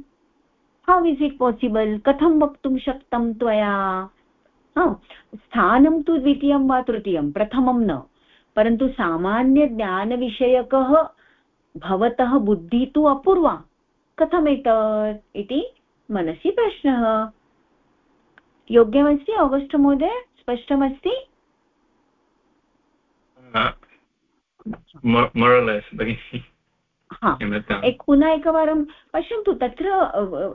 हौ इस् इट् पासिबल् कथं वक्तुं शक्तं त्वया? स्थानं तु द्वितीयं वा तृतीयं, प्रथमं न. परन्तु सामान्यज्ञानविषयकः भवतः बुद्धिः तु अपूर्वा. कथमेतत् इति मनसि प्रश्नः. योग्यमस्ति आगस्ट् महोदय? स्पष्टमस्ति? पुनः एकवारं पश्यन्तु तत्र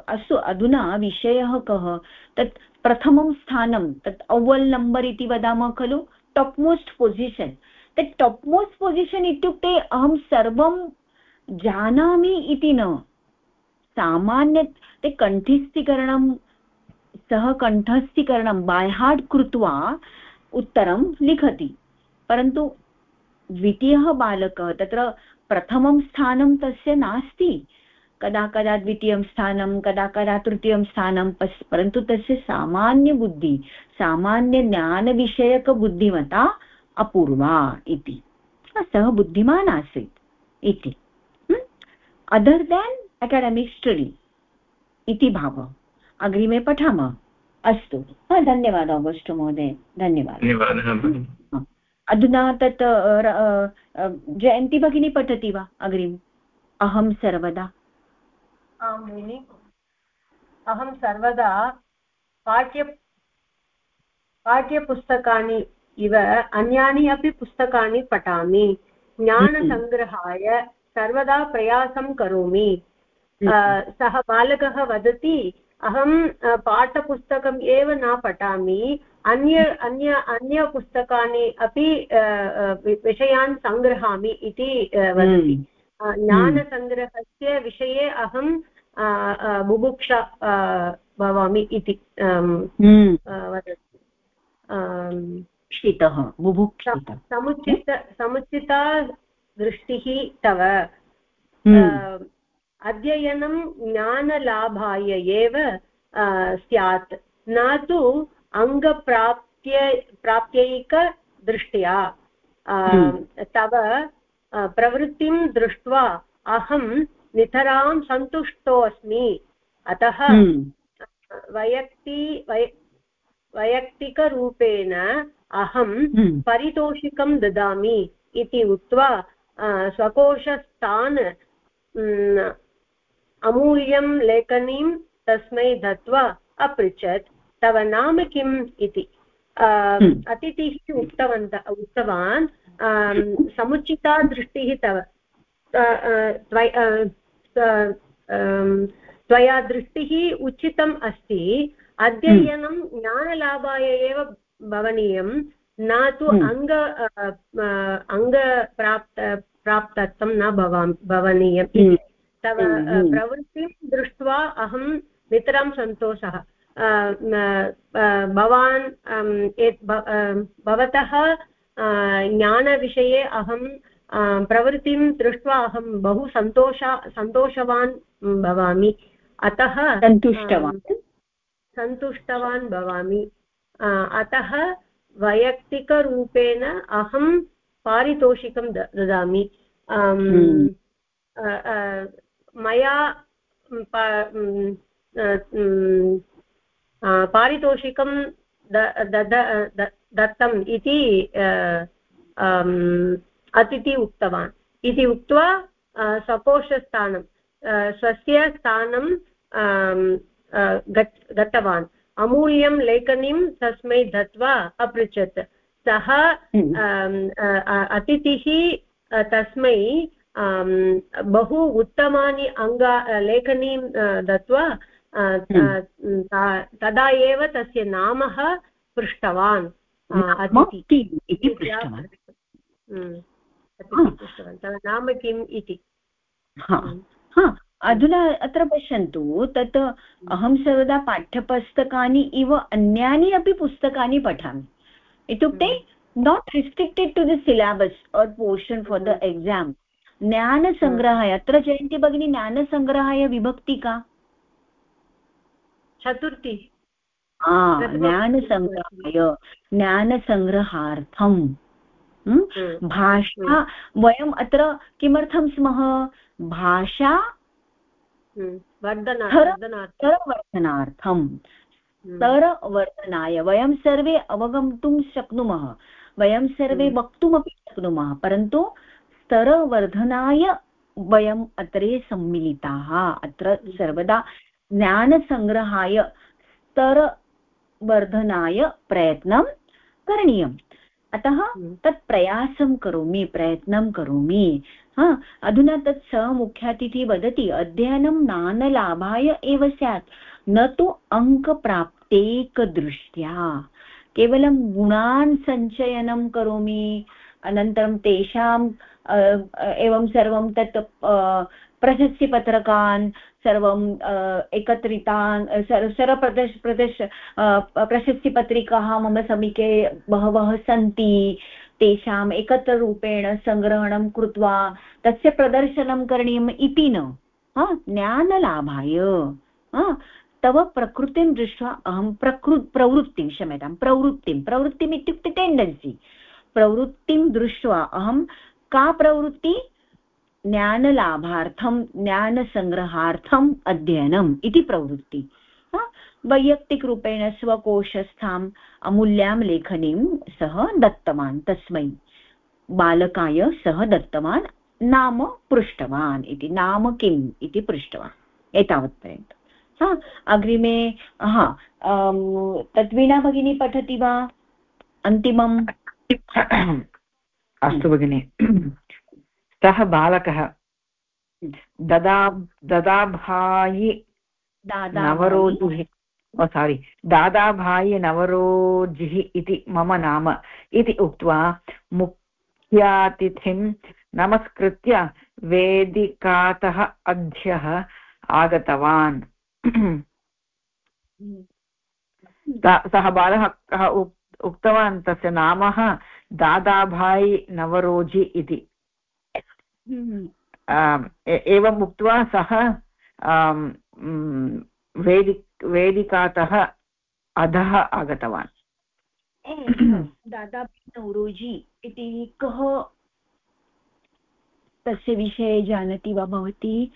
अस्तु अधुना विषयः कः? तत् प्रथमं स्थानं तत् अव्वल् नम्बर् इति वदामः खलु टाप् मोस्ट् पोसिशन् तत् टाप् मोस्ट् पोसिशन् इत्युक्ते अहं सर्वं जानामि इति न। सामान्य ते कण्ठस्थीकरणं सः कण्ठस्थीकरणं बाय्हार्ड् कृत्वा उत्तरं लिखति। परन्तु द्वितीयः बालकः तत्र प्रथमं स्थानं तस्य नास्ति। कदा कदा द्वितीयं स्थानं कदा कदा तृतीयं स्थानं परन्तु तस्य सामान्यबुद्धि सामान्यज्ञानविषयकबुद्धिमता अपूर्वा इति। सः बुद्धिमान् आसीत् इति। अदर् देन् अकाडेमिक् स्टडि इति भावः। अग्रिमे पठामः। अस्तु। धन्यवादः अगस्ट् महोदय। धन्यवादः। धन्यवादः। अधुना तत् जयन्ती भगिनी पठति वा अग्रिम्? अहं सर्वदा। आं भगिनि, अहं सर्वदा पाठ्य, पाठ्यपुस्तकानि इव, अन्यानि अपि पुस्तकानि पठामि। ज्ञानसङ्ग्रहाय सर्वदा प्रयासं करोमि। सः बालकः वदति, अहं पाठपुस्तकम् एव न पठामि। अन्य अन्य अन्यपुस्तकानि अपि विषयान् सङ्ग्रहामि इति वदति हम्म। ज्ञानसङ्ग्रहस्य विषये अहं बुभुक्षा भवामि इति हम्म। वदति शीतः समुचित समुचिता दृष्टिः तव हम्म। अध्ययनं ज्ञानलाभाय एव स्यात् न तु अङ्गप्राप्त्य प्राप्त्यैकदृष्ट्या हम्म। तव प्रवृत्तिं दृष्ट्वा अहं नितरां सन्तुष्टोऽस्मि अतः हम्म। वैयक्ति वै वैयक्तिकरूपेण अहं हम्म। परितोषिकं ददामि इति उक्त्वा स्वकोशस्थान् अमूल्यं लेखनीं तस्मै दत्त्वा अपृच्छत् तव नाम किम् इति हम्म। अतिथिः उक्तवन्तः उक्तवान् समुचिता दृष्टिः तव त्वया दृष्टिः उचितम् अस्ति अध्ययनं हम्म। ज्ञानलाभाय एव भवनीयं न तु हम्म। अङ्ग अङ्गप्राप्त प्राप्तत्वं न भवामि भवनीयम् तव हम्म, हम्म। प्रवृत्तिं दृष्ट्वा अहं नितरां सन्तोषः भवान् भवतः ज्ञानविषये अहं प्रवृत्तिं दृष्ट्वा अहं बहु सन्तोष सन्तोषवान् भवामि। अतः सन्तुष्टवान्? सन्तुष्टवान् भवामि। अतः वैयक्तिकरूपेण अहं पारितोषिकं ददामि। हम्म। मया पारितोषिकं दत्तम् इति अतिथि उक्तवान् इति उक्त्वा सकोशस्थानं स्वस्य स्थानं गतवान् अमूल्यं लेखनीं तस्मै दत्त्वा अपृच्छत् सः हम्म। अतिथिः तस्मै बहु उत्तमानि अङ्गा लेखनीं दत्त्वा। तदा एव तस्य नाम पृष्टवान् अतिथि। हम्म। पृष्टवान्। तव नाम किम् इति। अधुना अत्र पश्यन्तु तत् अहं सर्वदा पाठ्यपुस्तकानि इव अन्यानि अपि पुस्तकानि पठामि। इत्युक्ते not restricted to the syllabus or portion for the exam ज्ञानसङ्ग्रहाय अत्र जयन्ति भगिनी ज्ञानसङ्ग्रहाय विभक्ति का? चतुर्थी। ज्ञानसङ्ग्रहाय ज्ञानसङ्ग्रहार्थं। भाषा वयम् अत्र किमर्थं स्मः भाषा स्तरवर्धनार्थं स्तरवर्धनाय वयं सर्वे अवगन्तुं शक्नुमः वयं सर्वे वक्तुमपि शक्नुमः परन्तु स्तरवर्धनाय वयम् अत्रे सम्मिलिताः अत्र सर्वदा ज्ञानसङ्ग्रहाय स्तरवर्धनाय प्रयत्नं करणीयम्। अतः तत् प्रयासं करोमि प्रयत्नं करोमि। हा अधुना तत् स मुख्यातिथिः वदति अध्ययनं नानलाभाय एव स्यात्। न तु अङ्कप्राप्तेकदृष्ट्या। केवलं गुणान् सञ्चयनं करोमि अनन्तरं तेषां एवं सर्वं तत् प्रशस्तिपत्रकान् सर्वं एकत्रितान् सर्वप्रदर्श प्रदर्श प्रशस्तिपत्रिकाः मम समीपे बहवः सन्ति। तेषाम् एकत्ररूपेण सङ्ग्रहणं कृत्वा तस्य प्रदर्शनं करणीयम् इति न। ज्ञानलाभाय। तव प्रकृतिं दृष्ट्वा अहं प्रकृ, प्रवृत्तिं क्षम्यतां, प्रवृत्तिं, प्रवृत्तिम् इत्युक्ते टेण्डन्सि प्रवृत्तिं दृष्ट्वा अहं का प्रवृत्ति? ज्ञानलाभार्थं ज्ञानसङ्ग्रहार्थम् अध्ययनम् इति प्रवृत्ति. वैयक्तिकरूपेण स्वकोशस्थाम् अमूल्यां लेखनीं सः दत्तवान् तस्मै. बालकाय सः दत्तवान्, नाम पृष्टवान् इति. नाम किम् इति पृष्टवान् एतावत्पर्यन्तम् हा? अग्रिमे, हा तद्वीणा भगिनी पठति वा? अन्तिमम्? अस्तु भगिनि। सः बालकः। ददा ददाभायि नवरोजिः। ओ सारि दादाभायि नवरोजिः इति मम नाम। इति उक्त्वा मुख्यातिथिं नमस्कृत्य वेदिकातः अध्यः आगतवान्। सः बालः कः उक्तवान् तस्य नाम दादाभाई नवरोजि इति। एवम् उक्त्वा सः वेदि वेदिकातः अधः आगतवान्। नवरोजि इति कः तस्य विषये जानाति वा भवती?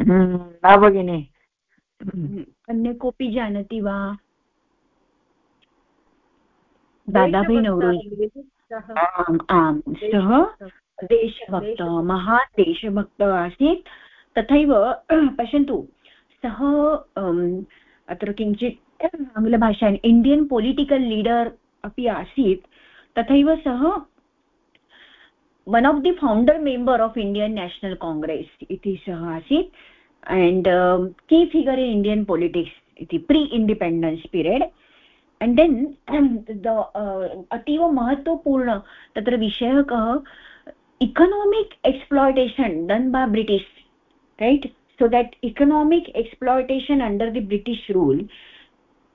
न भगिनि। अन्य कोऽपि जानाति वा? दादाभाई नवरोजि आम् आम् सः देशभक्त महान् देशभक्त आसीत्. तथैव पश्यन्तु सः अत्र किञ्चित् आङ्ग्लभाषा इण्डियन् पोलिटिकल् लीडर् अपि आसीत्. तथैव सः one of the founder member of Indian National Congress इति सः आसीत्. And key figure in Indian politics इति pre independence period the uh, अतीव महत्वपूर्ण तत्र विषयः कः economic exploitation done by british, right? So that economic exploitation under the british rule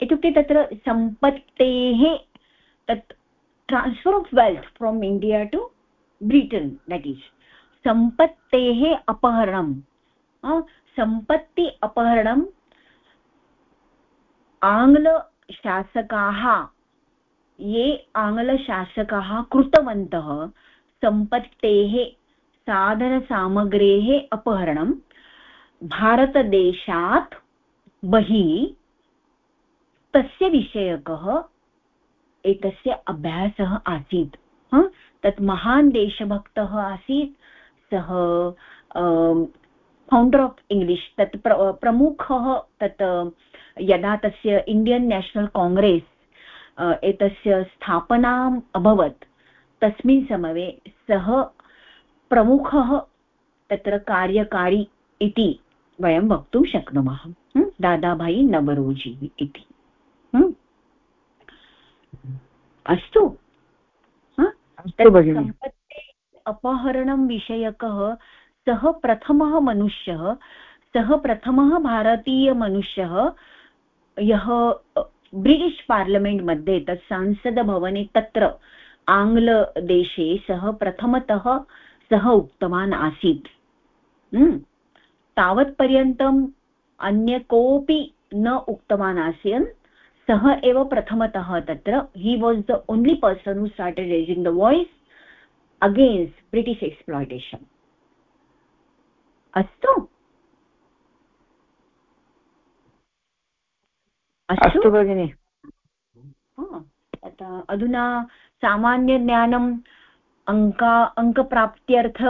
इत्युक्ते तत्र सम्पत्तेः तत् transfer of wealth from India to Britain that is सम्पत्तेः अपहरणं संपत्ति अपहरणम् आङ्ग्ल शासकाः, ये आङ्ग्लशासकाः कृतवन्तः। सम्पत्तेः साधनसामग्रेः अपहरणं, भारतदेशात् बहिः तस्य विषयकः एकस्य अभ्यासः आसीत्। तत् महान् देशभक्तः आसीत्, सः फौण्डर् आफ् इङ्ग्लिश् तत् प्र, प्रमुखः तत्, यदा तस्य इण्डियन् नेशनल् काङ्ग्रेस् एतस्य स्थापनाम् अभवत् तस्मिन् समये सः प्रमुखः तत्र कार्यकारी इति वयं वक्तुं शक्नुमः। दादाभाई नवरोजी इति। अस्तु। अपहरणं विषयकः सः प्रथमः मनुष्यः सः प्रथमः भारतीयमनुष्यः यः ब्रिटिश् पार्लमेण्ट् मध्ये तत् सांसदभवने तत्र आङ्ग्लदेशे सः प्रथमतः सः उक्तवान् आसीत्। तावत्पर्यन्तम् अन्य कोऽपि न उक्तवान् आसीत् सः एव प्रथमतः तत्र। He was the only person who started raising the voice against British exploitation अस्तु? अस्तु? भगिनि। अधुना सामान्यज्ञानम् अङ्का अङ्कप्राप्त्यर्थ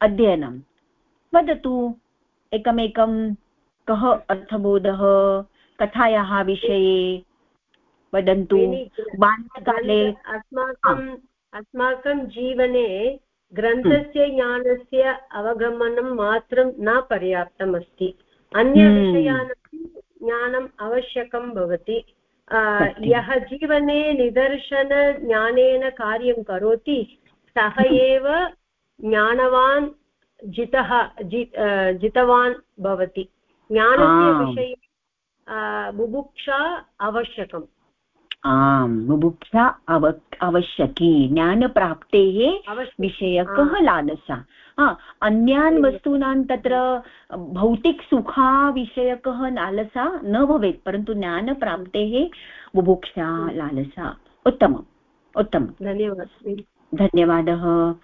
अध्ययनं वदतु एकमेकं कः अर्थबोधः कथायाः विषये वदन्तु। बाल्यकाले अस्माकम् अस्माकं जीवने ग्रन्थस्य ज्ञानस्य अवगमनं मात्रं न पर्याप्तम् अस्ति अन्यविषयानपि ज्ञानम् आवश्यकं भवति। यः जीवने निदर्शनज्ञानेन कार्यं करोति सः एव ज्ञानवान् जितः जि जितवान् भवति। ज्ञानस्य विषये बुभुक्षा आवश्यकम्। आम् बुभुक्षा अव आवश्यकी। ज्ञानप्राप्तेः विषयकः लालसा। अन्यान् वस्तूनां तत्र भौतिकसुखाविषयकः लालसा न भवेत् परन्तु ज्ञानप्राप्तेः बुभुक्षा लालसा। उत्तमम् उत्तमं धन्यवादः। धन्यवादः।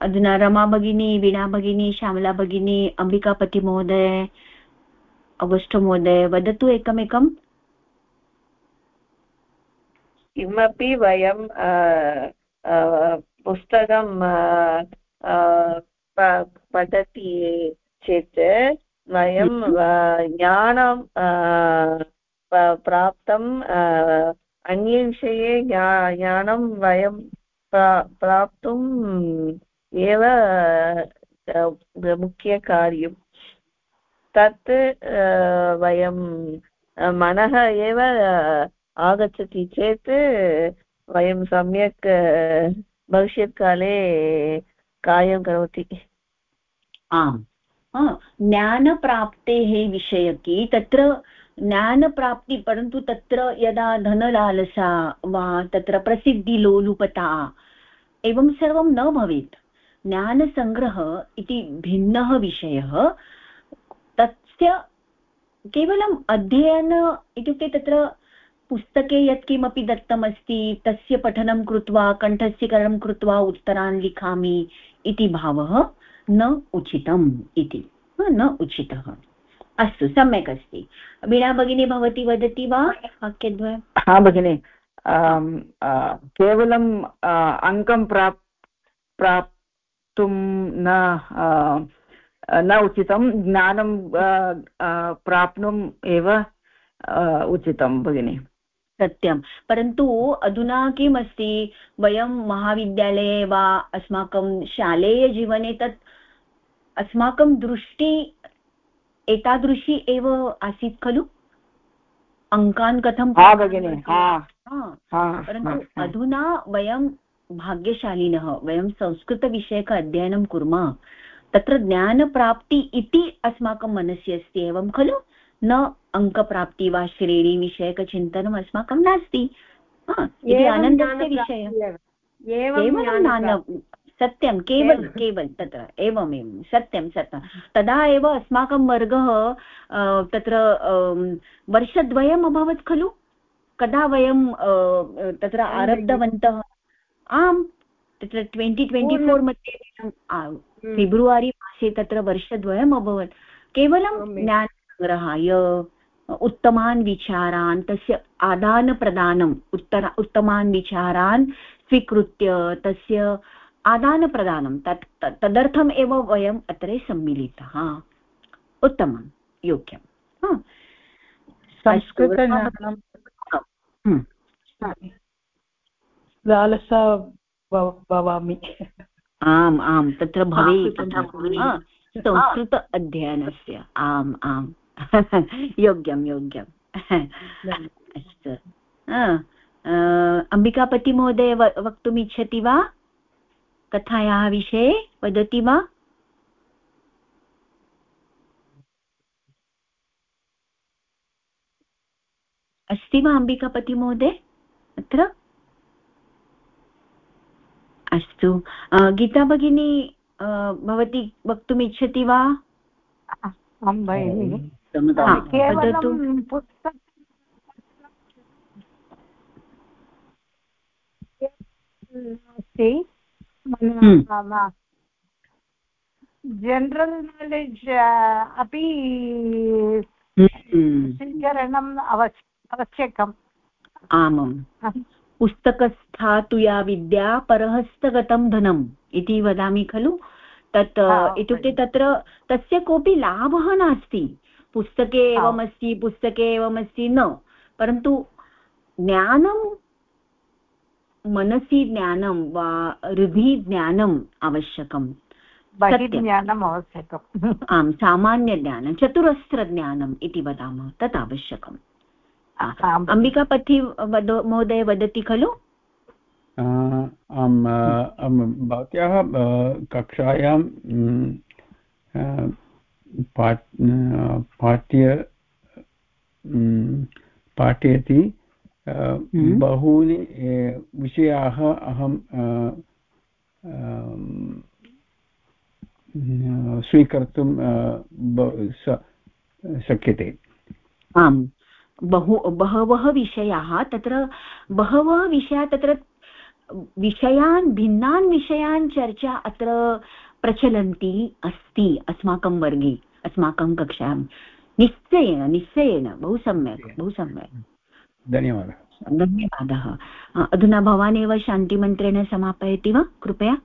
अधुना रमा भगिनी वीणा भगिनी श्यामला भगिनी अम्बिकापतिमहोदय अगस्टो महोदय वदतु एकमेकम्। किमपि वयं पुस्तकं पठति चेत् वयं हम्म। ज्ञानं प्राप्तम् अन्यविषये ज्ञानं वयं प्राप्तुम् एव मुख्यकार्यं तत् वयं मनः एव आगच्छति चेत् वयं सम्यक् भविष्यत्काले कार्यं करोति? आम्। ज्ञानप्राप्तेः विषयकी तत्र ज्ञानप्राप्ति, परन्तु तत्र यदा धनलालसा वा तत्र प्रसिद्धिलोलुपता एवं सर्वं न भवेत्। ज्ञानसङ्ग्रह इति भिन्नः विषयः। तस्य केवलम् अध्ययन इत्युक्ते तत्र पुस्तके यत्किमपि दत्तमस्ति, तस्य पठनं कृत्वा, कण्ठस्थीकरणं कृत्वा उत्तरान् लिखामि इति भावः न उचितम् इति। न उचितः। अस्तु सम्यक् अस्ति वीणा भगिनी भवती वदति वा वाक्यद्वयं? हा, भगिनि। केवलं अङ्कं प्राप्, प्राप्तुं न न उचितं, ज्ञानं प्राप्नुम् एव उचितं, भगिनि। सत्यं। परन्तु अधुना किम् अस्ति वयं महाविद्यालये वा अस्माकं शालेयजीवने तत् अस्माकं दृष्टि एतादृशी एव आसीत् खलु? अङ्कान् कथं भगिनि परन्तु अधुना वयं भाग्यशालिनः वयं संस्कृतविषयक अध्ययनं कुर्मः तत्र ज्ञानप्राप्ति इति अस्माकं मनसि अस्ति एवं खलु? न अङ्कप्राप्ति वा श्रेणीविषयकचिन्तनम् अस्माकं नास्ति। आनन्दस्य विषयः। सत्यं केवल केवल तत्र एवमेवं सत्यं सत्यं। तदा एव अस्माकं वर्गः तत्र वर्षद्वयम् अभवत् खलु? कदा वयं तत्र आरब्धवन्तः? आम् तत्र ट्वेण्टि ट्वेण्टि फोर् मध्ये फेब्रुवरि मासे तत्र वर्षद्वयम् अभवत्। केवलं ज्ञान सङ्ग्रहाय उत्तमान् विचारान् तस्य आदानप्रदानम् उत्तर उत्तमान् विचारान् स्वीकृत्य तस्य आदानप्रदानं तत् तदर्थम् एव वयम् अत्र सम्मिलितः। उत्तमं योग्यं संस्कृतज्ञानं लालसा भवामि। आम् आम् तत्र भवेत्। संस्कृत अध्ययनस्य। आम् आम्। योग्यं योग्यम् अस्तु। अम्बिकापतिमहोदय वक्तुम् इच्छति वा कथायाः विषये वदति वा? अस्ति वा अम्बिकापतिमहोदय अत्र? अस्तु। गीता भगिनी भवती वक्तुम् इच्छति वा वदतु जनरल् नालेज् अपि स्वीकरणम् आवश्यकम्। आमाम्। पुस्तकस्थातु या विद्या परहस्तगतं धनम् इति वदामि खलु? तत् इत्युक्ते तत्र तस्य कोऽपि लाभः नास्ति। पुस्तके एवमस्ति पुस्तके एवमस्ति न परन्तु ज्ञानं मनसि ज्ञानं वा हृदि ज्ञानम् आवश्यकं ज्ञानम् आवश्यकम्। आम् सामान्यज्ञानं चतुरस्रज्ञानम् इति वदामः तत् आवश्यकम्। अम्बिकापति वद महोदय वदति खलु? आम् भवत्याः कक्षायां पाठ्य पाठयति हम्म। बहूनि विषयाः अहं स्वीकर्तुं शक्यते आम् बहु बहवः विषयाः तत्र बहवः विषयाः तत्र विषयान् भिन्नान् विषयान् चर्चा अत्र प्रचलन्ति अस्ति अस्माकं वर्गे अस्माकं कक्षायां। निश्चयेन निश्चयेन। बहु सम्यक् बहु सम्यक्। धन्यवादः। धन्यवादः। अधुना भवान् एव शान्तिमन्त्रेण समापयति वा? कृपया।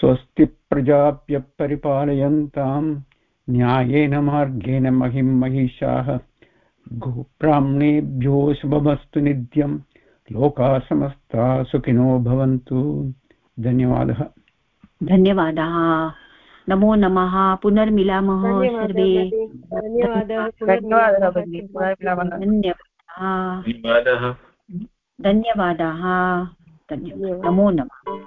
स्वस्ति प्रजाप्य परिपालयन्तां न्यायेन मार्गेण महिं महिषाः गोब्राह्मणेभ्यो शुभमस्तु नित्यं लोकाः समस्ता सुखिनो भवन्तु। धन्यवादः। धन्यवादाः। नमो नमः। पुनर्मिलामः सर्वे। धन्यवादः। धन्यवादः। धन्यवादाः। धन्यवादः। नमो नमः।